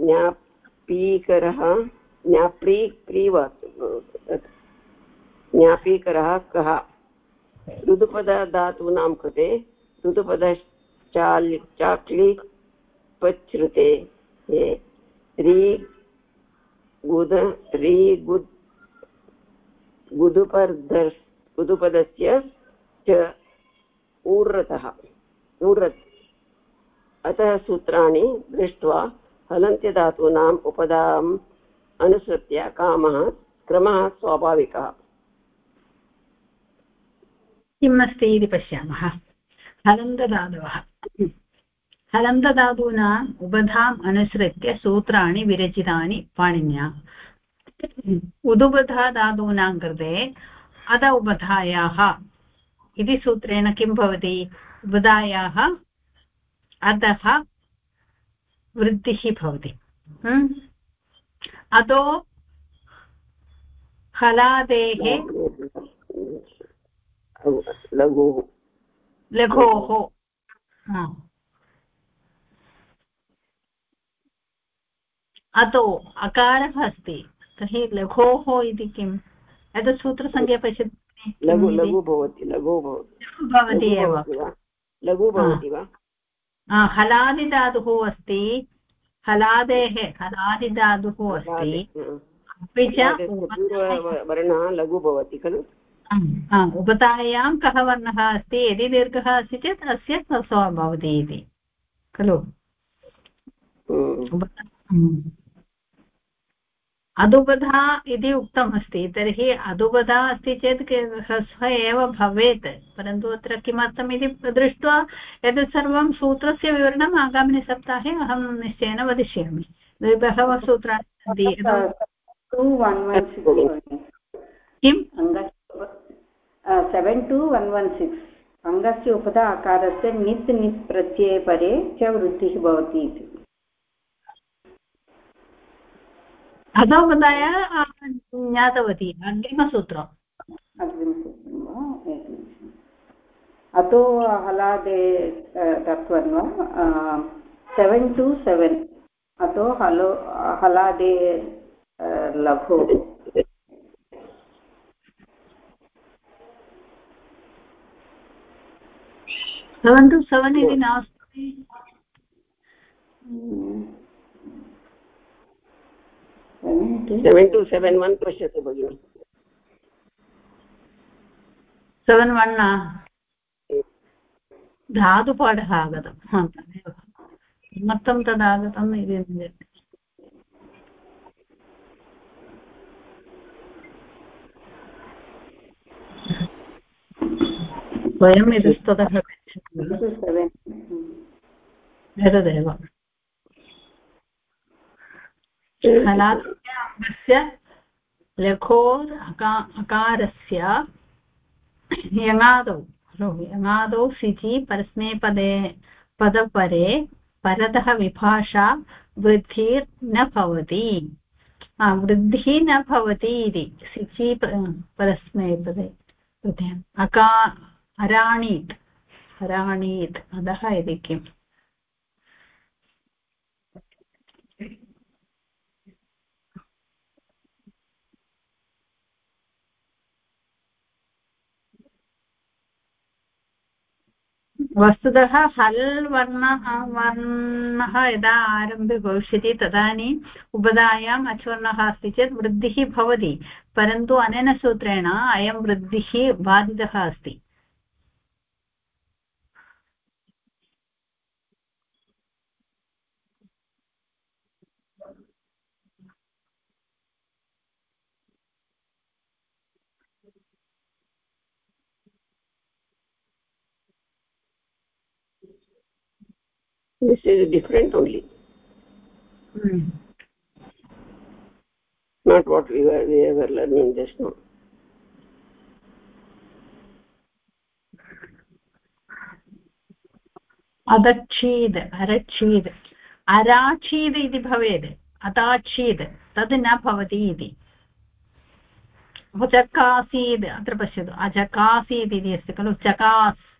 ज्ञापीकरः ज्ञाप्री प्रीव ज्ञापीकरः कः? ऋतुपदधातूनां कृते ऋतुपदश्चाल् चाक्लि पच्छ्रुते री गुद गुदुपदस्य च ऊर्रतः, ऊर्रत्। अतः सूत्राणि दृष्ट्वा हलन्त्यधातूनाम् उपदाम् अनुसृत्य कामः, क्रमः स्वाभाविकः। किम् अस्ति इति पश्यामः। हलन्तधातवः। हलन्तधातूनाम् उपधाम् अनुसृत्य सूत्राणि विरचितानि पाणिन्या उदुबधा धातूनां कृते अध उपधायाः इति सूत्रेण किं भवति उपधायाः अधः वृद्धिः भवति अतो हलादेः लघुः अतो अकारः अस्ति। तर्हि लघोः इति किम्? एतत् सूत्रसङ्ख्या पश्यतु। लघु लघु भवति लघु भवति। एव। लघु भवति वा? हलादिधातुः अस्ति। हलादेः हलादिधातुः अस्ति। अपि च वर्णः लघु भवति खलु? उपतायां कः वर्णः अस्ति? यदि दीर्घः अस्ति चेत् अस्य भवति इति। खलु? अधुबधा इति उक्तमस्ति तर्हि अधुबधा अस्ति चेत् ह्रस्व एव भवेत्। परन्तु अत्र किमर्थमिति दृष्ट्वा एतत् सर्वं सूत्रस्य विवरणम् आगामिनि सप्ताहे अहं निश्चयेन वदिष्यामि। बहवः सूत्राणि सन्ति। किम् seven two one one six अङ्गस्य उपधा आकारस्य नित् नित् प्रत्यये परे च वृद्धिः भवति इति। अधोपदाय ज्ञातवती अग्रिमसूत्रम्। अग्रिमसूत्रं वा? एकनिमिषम्। अतो हलादे तत्त्वं वा? Seven two seven. अतो हलो हलादे लघु। सेवेन् टु सेवेन् इति नास्ति। सेवेन् टु सेवेन् वन् पश्यतु भगिनि सेवेन् वन् धातुपाठः आगतं तदेव किमर्थं तदागतम् इति वयम् इतस्ततः एतदेव हलास्य लघोर् अका अकारस्य यङादौ यङादौ सिचि परस्मैपदे पदपरे परतः विभाषा वृद्धिर्न भवति। वृद्धिः न भवति इति सिचि परस्मैपदे अका, अराणीत् अराणीत्, अधः इति किम्? वस्तुतः हल् वर्ण वर्णः यदा आरम्भे भविष्यति तदानीम् उपधायाम् अचूर्णः अस्ति चेत् वृद्धिः भवति, परन्तु अनेन सूत्रेण अयं वृद्धिः बाधितः अस्ति। This is different only. Hmm. not what we were we were learning just now. अदच्छीद् अरच्छीद् अराच्छीद् इति भवेत् अताच्छीद् तद् न भवति इति। चकासीद् अत्र पश्यतु अचकासीत् इति अस्ति खलु चकास्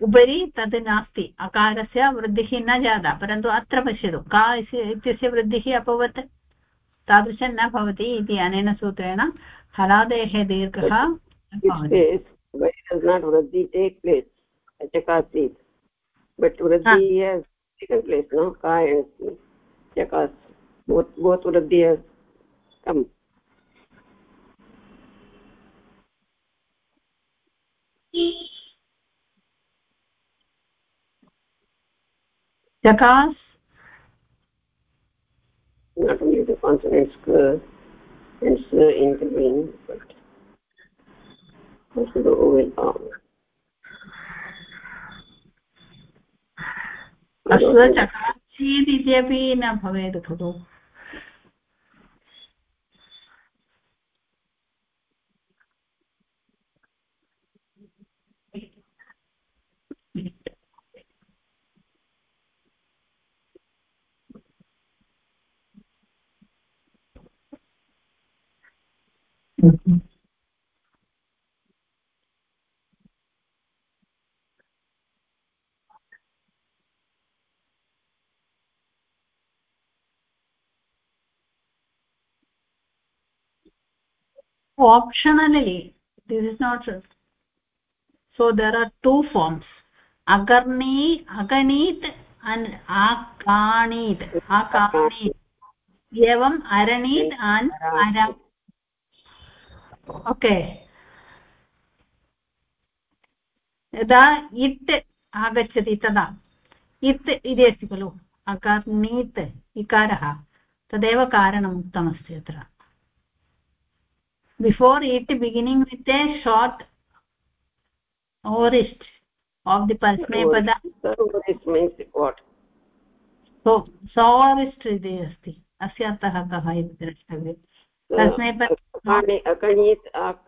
उपरि तद् नास्ति अकारस्य वृद्धिः न जाता परन्तु अत्र पश्यतु का इत्यस्य वृद्धिः अभवत् तादृशं न भवति इति अनेन सूत्रेण हलादेः दीर्घः place? No? Ka both both has come. Chakas not only the consonants uh, and uh, in between but also the vowel arm इत्यपि न भवेत् खलु optionally this is not true. so there are two forms agarni aganit and akanit akanit evam aranit and aram okay. यदा इत् आगच्छति तदा इत् इति अस्ति खलु अकर्णीत् इकारः तदेव कारणम् उक्तमस्ति अत्र before it beginning with a short aorist of the means what? सोरिस्ट् इति अस्ति अस्य अर्थः कः इति द्रष्टव्यम् पर्स्नेपद Akani, akanit,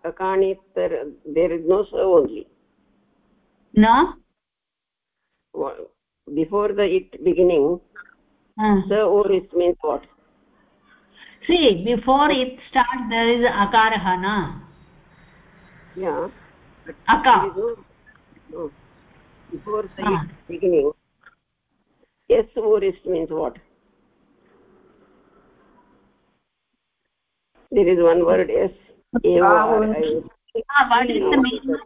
akanit, there, there is no so only. न Before the it beginning, the or it means what? see before it starts there is akarah na Yeah. Aka. no, no. Before the Ah. it beginning, yes or is means what? There is one word yes. Ah, what is the meaning of this word.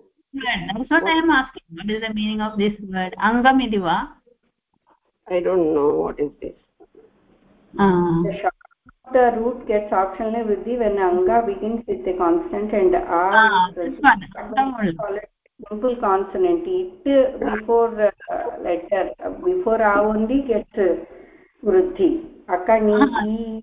That's what i am asking. What is the meaning of this word? Angam iti va I don't know what is this. ah. The root gets optionally vruddhi when anga begins with a consonant and a ah is this one. Angam only. call it simple consonant. It before uh, letter uh, before a only gets uh, vruddhi. Akani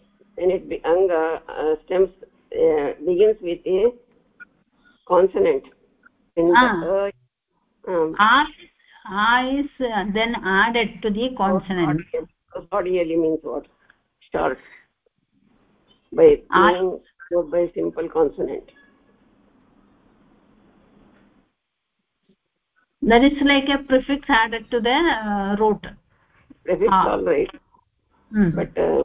and it be, anga uh, stems uh, begins with a consonant. And Ah. the, uh, um, a a is uh, then added to the consonant Cordially means what? Short. By Ah. meaning by simple consonant. that is like a prefix added to the uh, root Prefix Ah. all right, hmm. but uh,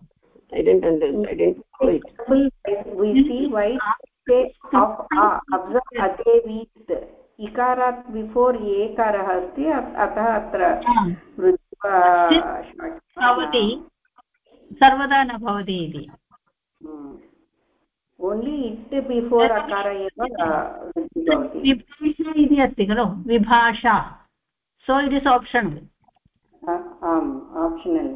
I didn't understand. I didn't know it. we see why say of a observe adeवीत् इकारात् before एकारः अस्ति अ- अतः अत्र Ah. भवति सर्वदा न भवति इति ओन्लि इट् बिफोर् अकार एव विभाषा इति अस्ति खलु? विभाषा सो इट् इस् आप्षनल् आम् आप्षनल्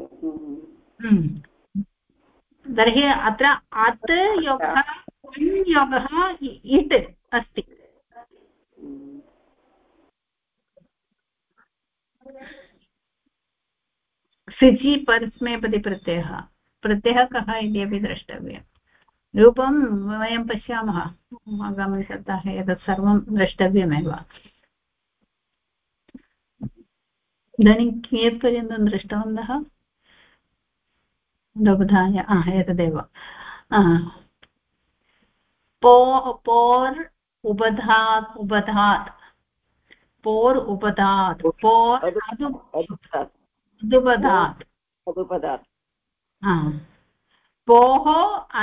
तर्हि अत्र अत् योगः योगः इट् अस्ति। सिचि परस्मैपदि प्रत्ययः। प्रत्ययः कः इति अपि द्रष्टव्यम्। रूपं वयं पश्यामः। आगामिसप्ताहे एतत् सर्वं द्रष्टव्यमेव। इदानीं कियत्पर्यन्तं दृष्टवन्तः? हा एतदेव पो पोर् उपधात् उपधात् पोर् उपधात् पोर् अदु- अदु अदुपधात् पोः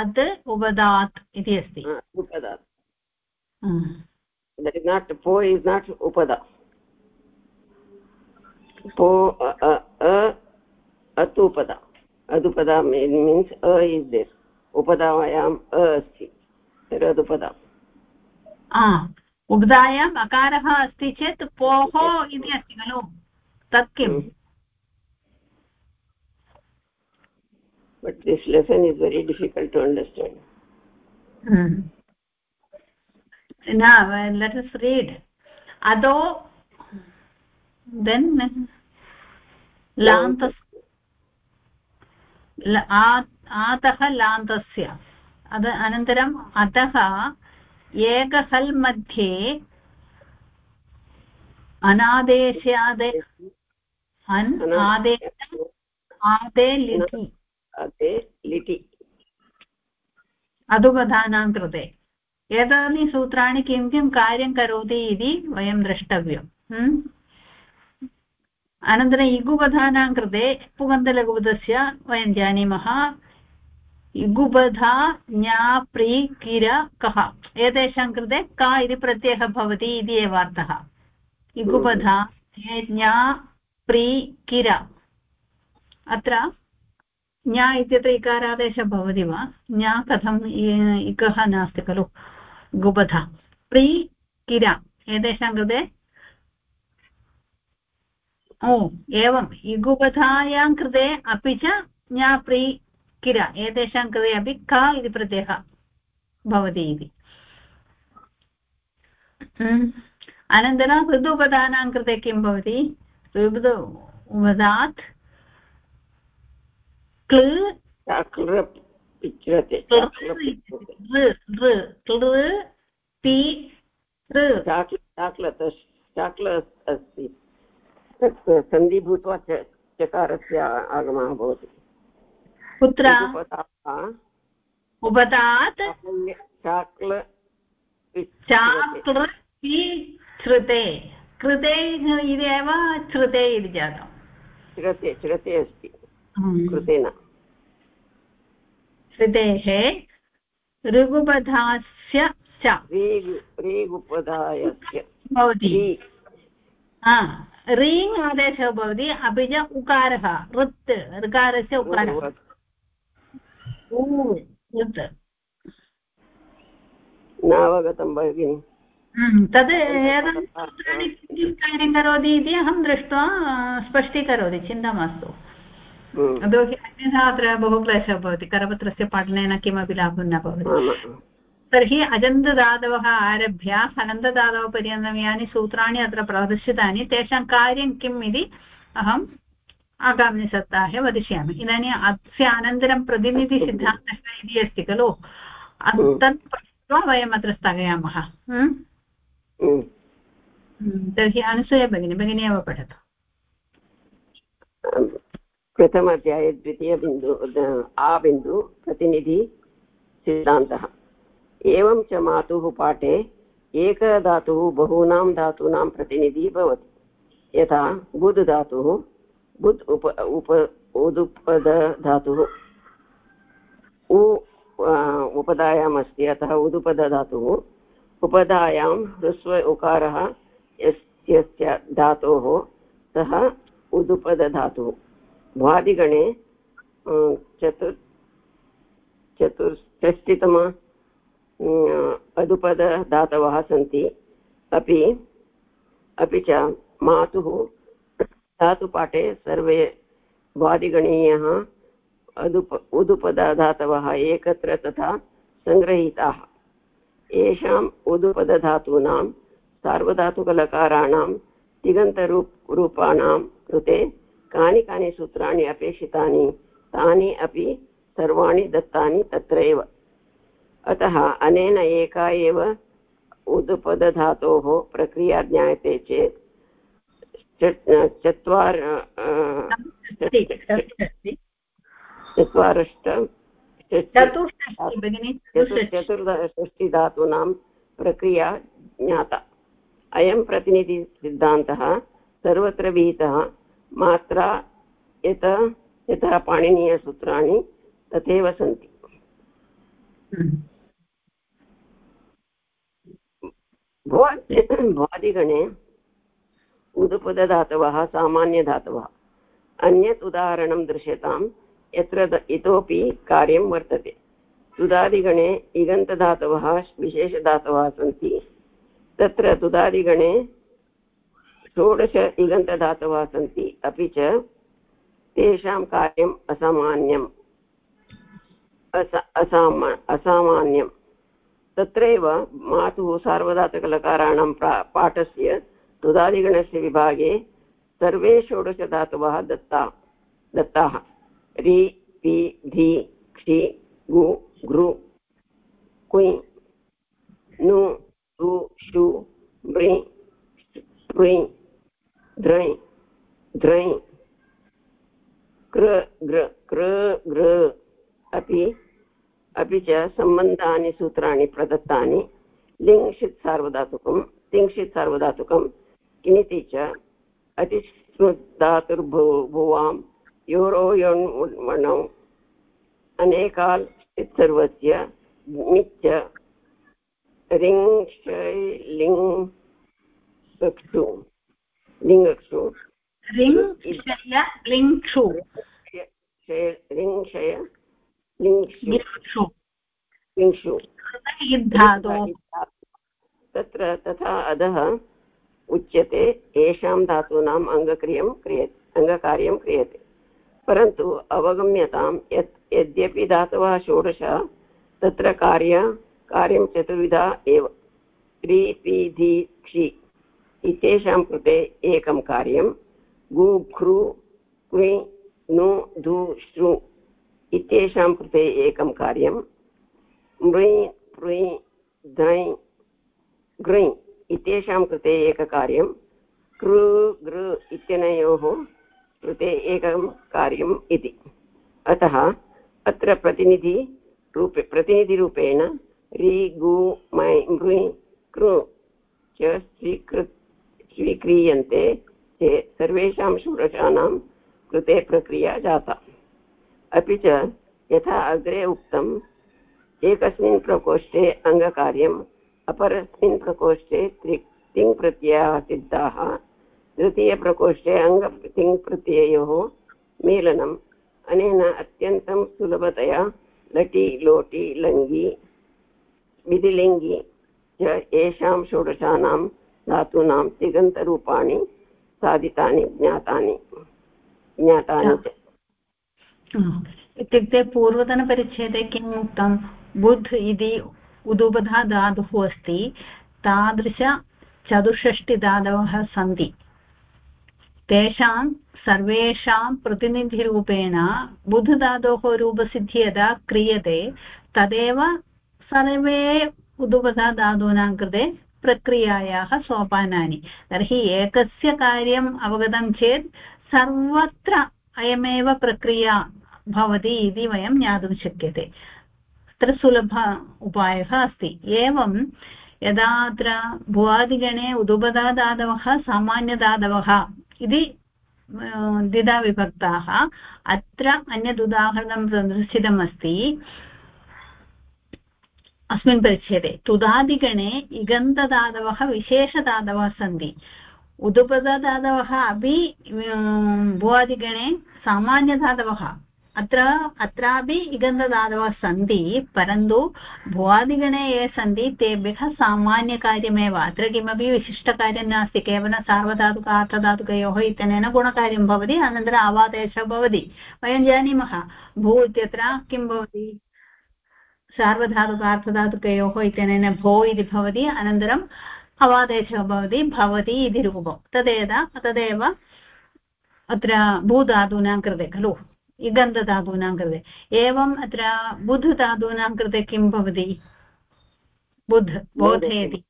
अद् उपदात् इति अस्ति अदुपदात् that is not po is not upada po atupada adupada mean- means a is there upadavayam a asti अदुपदा हा उग्धायाम् अकारः अस्ति चेत् पोः इति अस्ति खलु तत् किम् is very difficult to understand Hmm. now uh, let us read ado then लान्तस् आतः लान्तस्य अद अनन्तरम् अतः एकहल् मध्ये अनादेशादे अन् आदेश आदे लिटि लिटि अधुपधानां कृते एतानि सूत्राणि किं किं कार्यं करोति इति वयं द्रष्टव्यम्? अनन्तरम् इगुपधानां कृते पुगन्तलघुपदस्य वयं जानीमः। इगुबधा ज्ञा प्रि, किर, कः। एतेषां कृते का इति प्रत्ययः भवति इति एव अर्थः। इगुबधा ज्ञा प्रि, किर। अत्र ज्ञा इत्यत्र इकारादेशः भवति वा? ज्ञा कथम् इकः नास्ति खलु। गुबधा, प्री, किरा। एतेषां कृते ओ एवम् इगुबधायां कृते अपि च ज्ञा प्री एतेषां कृते अपि क इति प्रत्ययः भवति इति। अनन्तरं ऋतुपदानां कृते किं भवति? ऋतु उपदात् क्लृ अस्ति। तत् सन्धि भूत्वा चकारस्य आगमः भवति। कुत्र उपदात्। चाक्ल चाक्ल श्रुते कृते इति एव श्रुते इति जातं श्रते श्रते अस्ति। कृतेन। श्रुतेः ऋगुपधास्य च। ऋगुपधायस्य भवति। रीङ् आदेशः भवति अपि च उकारः ऋत् ऋकारस्य उकारः। ऋत्। नावगतं भगिनि। तद् एतत् किं कार्यं करोति इति अहं दृष्ट्वा स्पष्टीकरोति चिन्ता मास्तु। यतोहि अन्यथा अत्र बहु क्लेशः भवति करपत्रस्य पठनेन किमपि लाभं न भवति। तर्हि अजन्तदातवः आरभ्य हलन्तदातवपर्यन्तं यानि सूत्राणि अत्र प्रदर्शितानि तेषां कार्यं किम् इति अहम् आगामिनि सप्ताहे वदिष्यामि। इदानीम् अस्य अनन्तरं प्रतिनिधिसिद्धान्तः इति अस्ति खलु। तत् पठित्वा वयम् अत्र स्थगयामः। तर्हि अनुसूया भगिनी भगिनी एव पठतु। प्रथमाध्याये द्वितीयबिन्दु आबिन्दु प्रतिनिधि सिद्धान्तः एवं च मातुः पाठे एकधातुः बहूनां धातूनां प्रतिनिधिः भवति। यथा बुध् धातुः बुध् उप उप उदुपद धातुः उ उपधायाम् अस्ति अतः उदुपदधातुः उपधायां ह्रस्व उकारः यस्य धातोः, सः उदुपदधातुः भ्वादिगणे चतुर् चतुष्षष्टितम अदुपदधातवः सन्ति। अपि अपि च मातुः धातुपाठे सर्वे वादिगणीयः अदुप उदुपदधातवः एकत्र तथा सङ्गृहीताः। येषाम् उदुपदधातूनां सार्वधातुकलकाराणां तिङन्तरूप रूपाणां कृते कानि कानि सूत्राणि अपेक्षितानि, तानि अपि सर्वाणि दत्तानि तत्रैव। अतः अनेन एका एव उदुपदधातोः प्रक्रिया ज्ञायते चेत् चत्वार चत्वारष्ट चतुर्दषष्टिधातूनां प्रक्रिया ज्ञाता। अयं प्रतिनिधिसिद्धान्तः सर्वत्र विहितः मात्रा यत यतः पाणिनीयसूत्राणि तथैव सन्ति। भ्वादिगणे उदुपदधातवः, सामान्यधातवः। अन्यत् उदाहरणं दृश्यताम्, यत्र इतोपि कार्यं वर्तते। तुदादिगणे इगन्तधातवः विशेषधातवः सन्ति। तत्र तुदादिगणे षोडश इगन्तधातवः सन्ति। अपि च तेषां कार्यम् असामान्यम्। असाम असामान्यं तत्रैव मातुः सार्वधातुकलकाराणां पाठस्य तुदादिगणस्य विभागे सर्वे षोडशधातवः दत्ता, दत्ताः। रि, पि, धि, क्षि, गु, घृ कुय् नु उ शु बृ स्पृ ध्रै ध्रै कृ गृ कृ गृ अपि अपि च सम्बन्धानि सूत्राणि प्रदत्तानि। लिङ्क्षित् सार्वधातुकं तिङ्क्षित् सार्वधातुकं किमिति च अतिस्मृद्धातुर्भु भुवां योरो यण्वणौ अनेकाल् सर्वस्य निच्च लिङ् लिङ्गक्षु लिङ्क्षु क्षय लिङ्क्षु गिरिषु लिङ्क्षु तत्र तथा अधः उच्यते येषां धातूनाम् अङ्गक्रियं क्रियते अङ्गकार्यं क्रियते। परन्तु अवगम्यतां यत् यद्यपि धातवः षोडश तत्र कार्य कार्यं चतुर्विधा एव। क्रि पि धि क्षि इत्येषां कृते एकं कार्यं। गु घ्रु क्वि नु धु श्रु इत्येषां कृते एकं कार्यं मृ पृ ध्रै गृ इत्येषां कृते एककार्यं कृ, गृ इत्यनयोः कृते एकं कार्यम् इति। अतः अत्र प्रतिनिधि रूपे, प्रतिनिधिरूपेण रि, गु, मै मृ कृ च स्वीकृ, स्वीक्रियन्ते चेत् सर्वेषां षोडशानां कृते प्रक्रिया जाता। अपि च यथा अग्रे उक्तम् एकस्मिन् प्रकोष्ठे अङ्गकार्यम् अपरस्मिन् प्रकोष्ठे त्रि तिङ्प्रत्ययाः सिद्धाः तृतीयप्रकोष्ठे अङ्ग तिङ्प्रत्ययोः मेलनम् अनेन अत्यन्तं सुलभतया लटि लोटि लङ्गि विधिलिङ्गि च येषां षोडशानां धातूनां तिगन्तरूपाणि साधितानि ज्ञातानि ज्ञातानि च। इत्युक्ते पूर्वतनपरिच्छेदे किम् उक्तं? बुध् इति उदुपधा धातुः अस्ति तादृशचतुष्षष्टिधातवः सन्ति। तेषां, सर्वेषां प्रतिनिधिरूपेण बुधधातोः रूपसिद्धिः यदा क्रियते, तदेव सर्वे उदुपधा धातूनां कृते प्रक्रियायाः सोपानानि। तर्हि एकस्य कार्यम् अवगतं चेत् सर्वत्र अयमेव प्रक्रिया भवति इति वयं ज्ञातुं शक्यते। अत्र सुलभ उपायः अस्ति। एवं यदा अत्र भुवादिगणे उदुपदादादवः, सामान्यदादवः इति द्विधा विभक्ताः अत्र अन्यद् उदाहरणं प्रदर्शितमस्ति अस्मिन् परिच्छेदे तुदादिगणे इगन्तदादवः, विशेषदादवः सन्ति। उदुपददादवः अपि भुवादिगणे सामान्यदादवः। अत्र, अत्रापि इगन्धधातवः सन्ति, परन्तु भुवादिगणे ये सन्ति, तेभ्यः सामान्यकार्यमेव। अत्र किमपि विशिष्टकार्यं नास्ति, केवलं सार्वधातुक अर्थधातुकयोः इत्यनेन गुणकार्यं भवति, अनन्तरम् अवादेशः भवति। वयं जानीमः, भू इत्यत्र किं भवति? सार्वधातुक अर्थधातुकयोः इत्यनेन भो इति भवति, अनन्तरम् अवादेशः भवति भवति इति रूपं। तदेव तदेव अत्र भूधातूनां कृते, खलु? इगन्धधातूनां कृते एवम् अत्र बुध् धातूनां कृते किं भवति? बुध् बोधयति।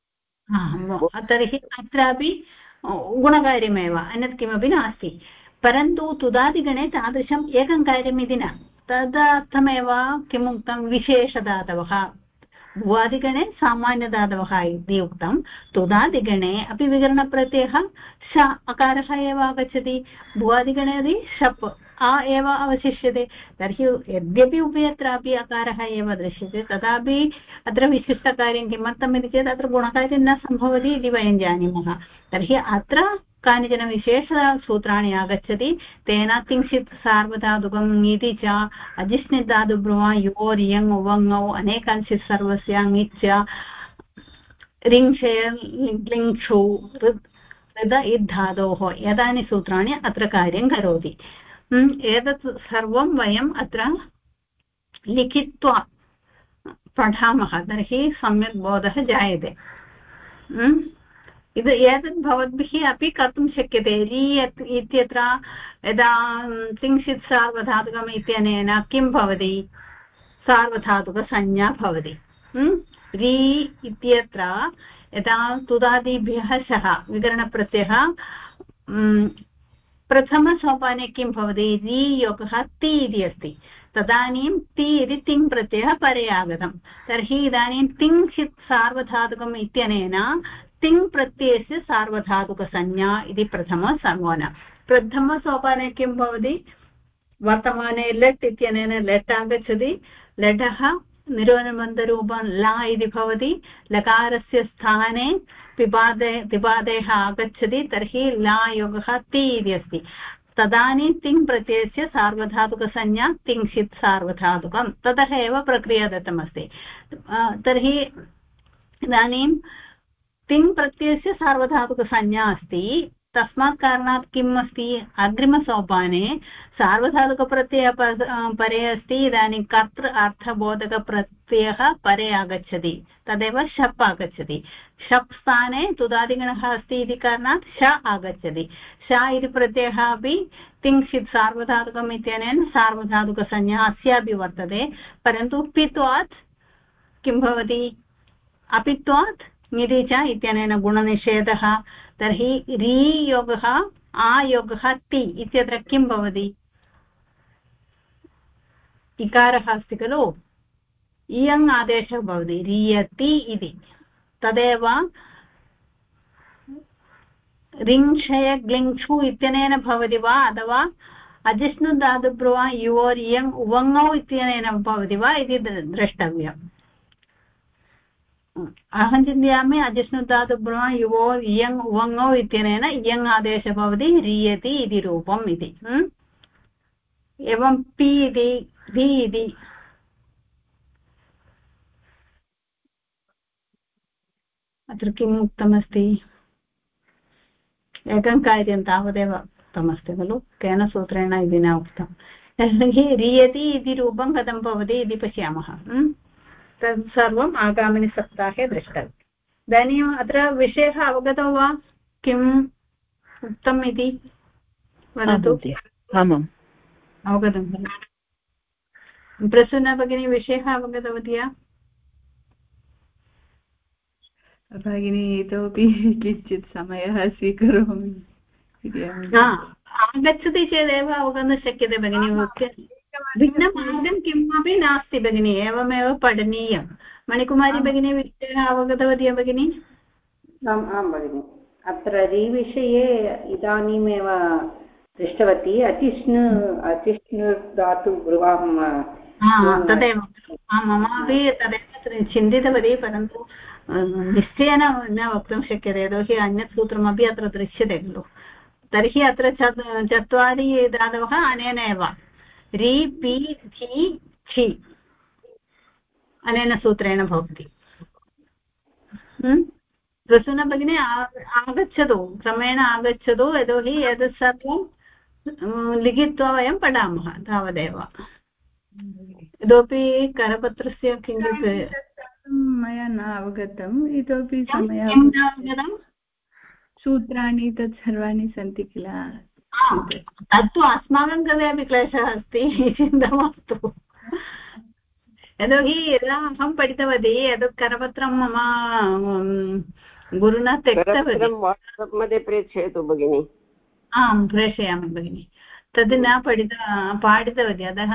तर्हि अत्रापि गुणकार्यमेव अन्यत् किमपि नास्ति। परन्तु तुदादिगणे तादृशम् एकं कार्यमिति न। तदर्थमेव किम् उक्तं? विशेषधातवः भुवादिगणे सामान्यधातवः इति उक्तं। तुदादिगणे अपि विकरणप्रत्ययः श अकारः एव आगच्छति। भुवादिगणे अपि शप् आ एव अवशिष्यते तर्हि यद्यपि उभयत्रापि अकारः एव दृश्यते तथापि अत्र विशिष्टकार्यं किमर्थम् इति चेत् अत्र गुणकार्यं न सम्भवति इति वयं जानीमः तर्हि अत्र कानिचन विशेषसूत्राणि आगच्छति तेन किञ्चित् सार्वधातुकम् इति च अजिस्निधातुब्रुवा योर्यङ् उवङौ अनेकांशित् सर्वस्य ङिच्च रिङ्क्षय लिङ्क्षु हृद इद्धातोः एतानि सूत्राणि अत्र कार्यं करोति एतत् सर्वं वयम् अत्र लिखित्वा पठामः तर्हि सम्यक् बोधः जायते इद एतत् भवद्भिः अपि कर्तुं शक्यते रि इत्यत्र यदा किञ्चित् सार्वधातुकम् इत्यनेन किं भवति सार्वधातुकसंज्ञा भवति रि इत्यत्र यदा तुदादिभ्यः शः विकरणप्रत्ययः प्रथमसोपाने किं भवति? रि योगः ति इति अस्ति। तदानीं ति इति तिङ् प्रत्ययः परे आगतं तर्हि इदानीं तिङ्क्षित् सार्वधातुकम् इत्यनेन तिङ् प्रत्ययस्य सार्वधातुकसंज्ञा इति प्रथमसमोन प्रथमसोपाने किं भवति? वर्तमाने लट् इत्यनेन लट् आगच्छति। लटः निरोधमन्तरूपं ला इति भवति। लकारस्य स्थाने पिबादे पिबादेः आगच्छति, तर्हि ला योगः ति इति अस्ति। तदानीं तिङ् प्रत्ययस्य सार्वधातुकसंज्ञा तिङ्क्षित् सार्वधातुकं ततः एव प्रक्रिया दत्तमस्ति। तर्हि इदानीं तिङ् प्रत्ययस्य सार्वधातुकसंज्ञा अस्ति। तस्मात् कारणात् किम् अस्ति? अग्रिमसोपाने सार्वधातुकप्रत्ययः परे अस्ति, इदानीं कर्तृ अर्थबोधकप्रत्ययः परे आगच्छति, तदेव शप् आगच्छति। शप् स्थाने तुदादिगणः अस्ति इति कारणात् श आगच्छति। श इति प्रत्ययः अपि तिङ्क्षित् सार्वधातुकम् इत्यनेन सार्वधातुकसंज्ञा अस्यापि वर्तते, परन्तु पित्वात् किं भवति? अपित्वात् निधि च इत्यनेन गुणनिषेधः। तर्हि रीयोगः आयोगः ति इत्यत्र किं भवति? इकारः अस्ति खलु? इयङ् आदेशः भवति, रीयति इति। तदेव रिङ्क्षय ग्लिङ्क्षु इत्यनेन भवति वा? अथवा अजिष्णु धातुब्रुवा युवोर् इयङ् उवङौ इत्यनेन भवति वा इति द्रष्टव्यम्। अहं चिन्तयामि अजिष्णुधातु ब्रह्म युवो इयङ् उवङौ इत्यनेन इयङ् आदेशः भवति रीयति इति रूपम् इति एवं पि इति धि इति अत्र किम् उक्तमस्ति एकं कार्यं तावदेव उक्तमस्ति खलु केन सूत्रेण इति न उक्तं तर्हि रीयति इति रूपं कथं भवति इति पश्यामः तत् सर्वम् आगामिनि सप्ताहे द्रष्टव्यम् इदानीम् अत्र विषयः अवगतो वा? किम् उक्तम् इति वदतु। आमाम्। अवगतं खलु। प्रसूना भगिनी विषयः अवगतवती वा? भगिनी इतोपि किञ्चित् समयः स्वीकरोमि आगच्छति चेदेव अवगन्तुं शक्यते भगिनी भिन्नमार्गं किमपि नास्ति भगिनि एवमेव पठनीयं। मणिकुमारी भगिनी विषयः अवगतवती भगिनि? आम् आं भगिनि। अत्र रीविषये इदानीमेव दृष्टवती अतिष्णु अतिष्णु धातु गृहं तदेव। ममापि तदेव चिन्तितवती परन्तु निश्चयेन न वक्तुं शक्यते यतोहि अन्यत् सूत्रमपि अत्र दृश्यते खलु। तर्हि अत्र चत्वारि धातवः अनेन एव। रि पि धि छि अनेन सूत्रेण भवति। प्रसून भगिनी आगच्छतु। क्रमेण आगच्छतु यतोहि एतत् सर्वं लिखित्वा वयं पठामः तावदेव। इतोपि करपत्रस्य किञ्चित् मया न अवगतम् इतोपि समयः सूत्राणि तत् सर्वाणि सन्ति किल? तत्तु अस्माकं कृते अपि क्लेशः अस्ति चिन्ता मास्तु। यतोहि यदा अहं पठितवती एतत् करपत्रं मम गुरुणा त्यक्तवती। वाट्सप् मध्ये प्रेषयतु भगिनि। आं प्रेषयामि भगिनि। तद् न पठित पाठितवती अतः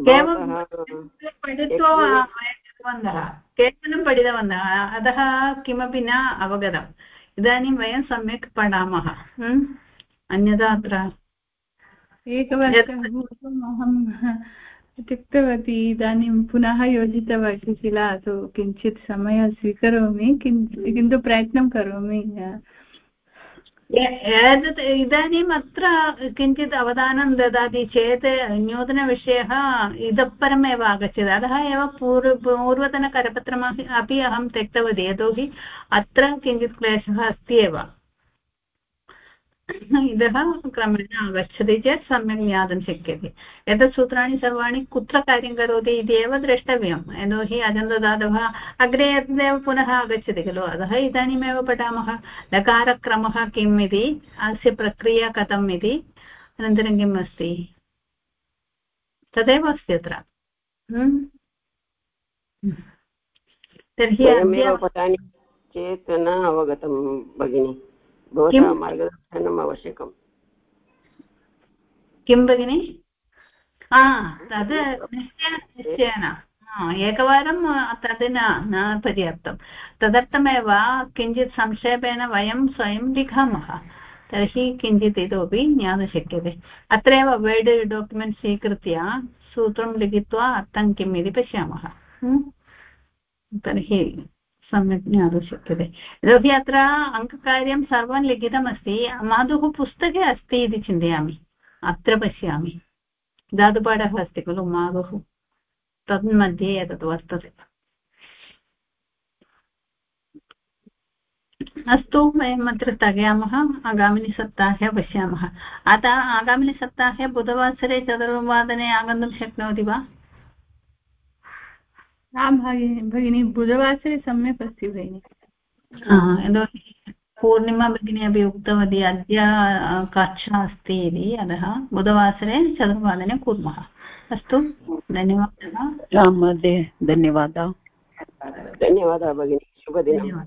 केवलं पठित्वा कृतवन्तः। केवलं पठितवन्तः अतः किमपि न अवगतम्। इदानीं वयं सम्यक् पठामः। अन्यथा अत्र एकवर्षं अहं इत्युक्तवती इदानीं पुनः योजितवती किल तु किञ्चित् समयं स्वीकरोमि किन्तु प्रयत्नं करोमि। एतत् इदानीम् अत्र किञ्चित् अवधानं ददाति चेत् नूतनविषयः इतः परमेव आगच्छति अतः एव पूर्व पूर्वतनकरपत्रम् अपि अहं त्यक्तवती यतोहि अत्र किञ्चित् क्लेशः अस्ति एव इतः क्रमेण आगच्छति चेत् सम्यक् ज्ञातुं शक्यते। एतत् सूत्राणि सर्वाणि कुत्र कार्यं करोति इति एव द्रष्टव्यं यतोहि अजन्तदातवः अग्रे एतदेव पुनः आगच्छति खलु? अतः इदानीमेव पठामः। लकारक्रमः किम् इति? अस्य प्रक्रिया कथम् इति? अनन्तरं किम् अस्ति? तदेव अस्ति अत्र। तर्हि चेत् न अवगतं भगिनि। भवतः मार्गदर्शनम् आवश्यकम् किं भगिनि तद् निश्चयेन निश्चयेन एकवारं तद् न न पर्याप्तं तदर्थमेव किञ्चित् संक्षेपेण वयं स्वयं लिखामः तर्हि किञ्चित् इतोपि ज्ञातुं शक्यते अत्रैव वर्ड् डाक्युमेण्ट् स्वीकृत्य सूत्रं लिखित्वा अर्थं किम् इति पश्यामः तर्हि सम्यक् ज्ञातुं शक्यते। यतोहि अत्र अङ्ककार्यं सर्वं लिखितमस्ति। मातुः पुस्तके अस्ति इति चिन्तयामि। अत्र पश्यामि। धातुपाठः अस्ति खलु मातुः तन्मध्ये एतत् वर्तते। अस्तु, वयम् अत्र स्थगयामः। आगामिनि सप्ताहे पश्यामः। अतः आगामिनि सप्ताहे बुधवासरे चतुर्वादने आगन्तुं शक्नोति वा? आं भगिनि भगिनि बुधवासरे सम्यक् अस्ति भगिनि यतोहि पूर्णिमा भगिनी अपि उक्तवती अद्य कक्षा अस्ति इति अतः बुधवासरे चतुर्वादने कुर्मः। अस्तु धन्यवादः। आं महोदय धन्यवादः। धन्यवादः भगिनि शुभदिनम्।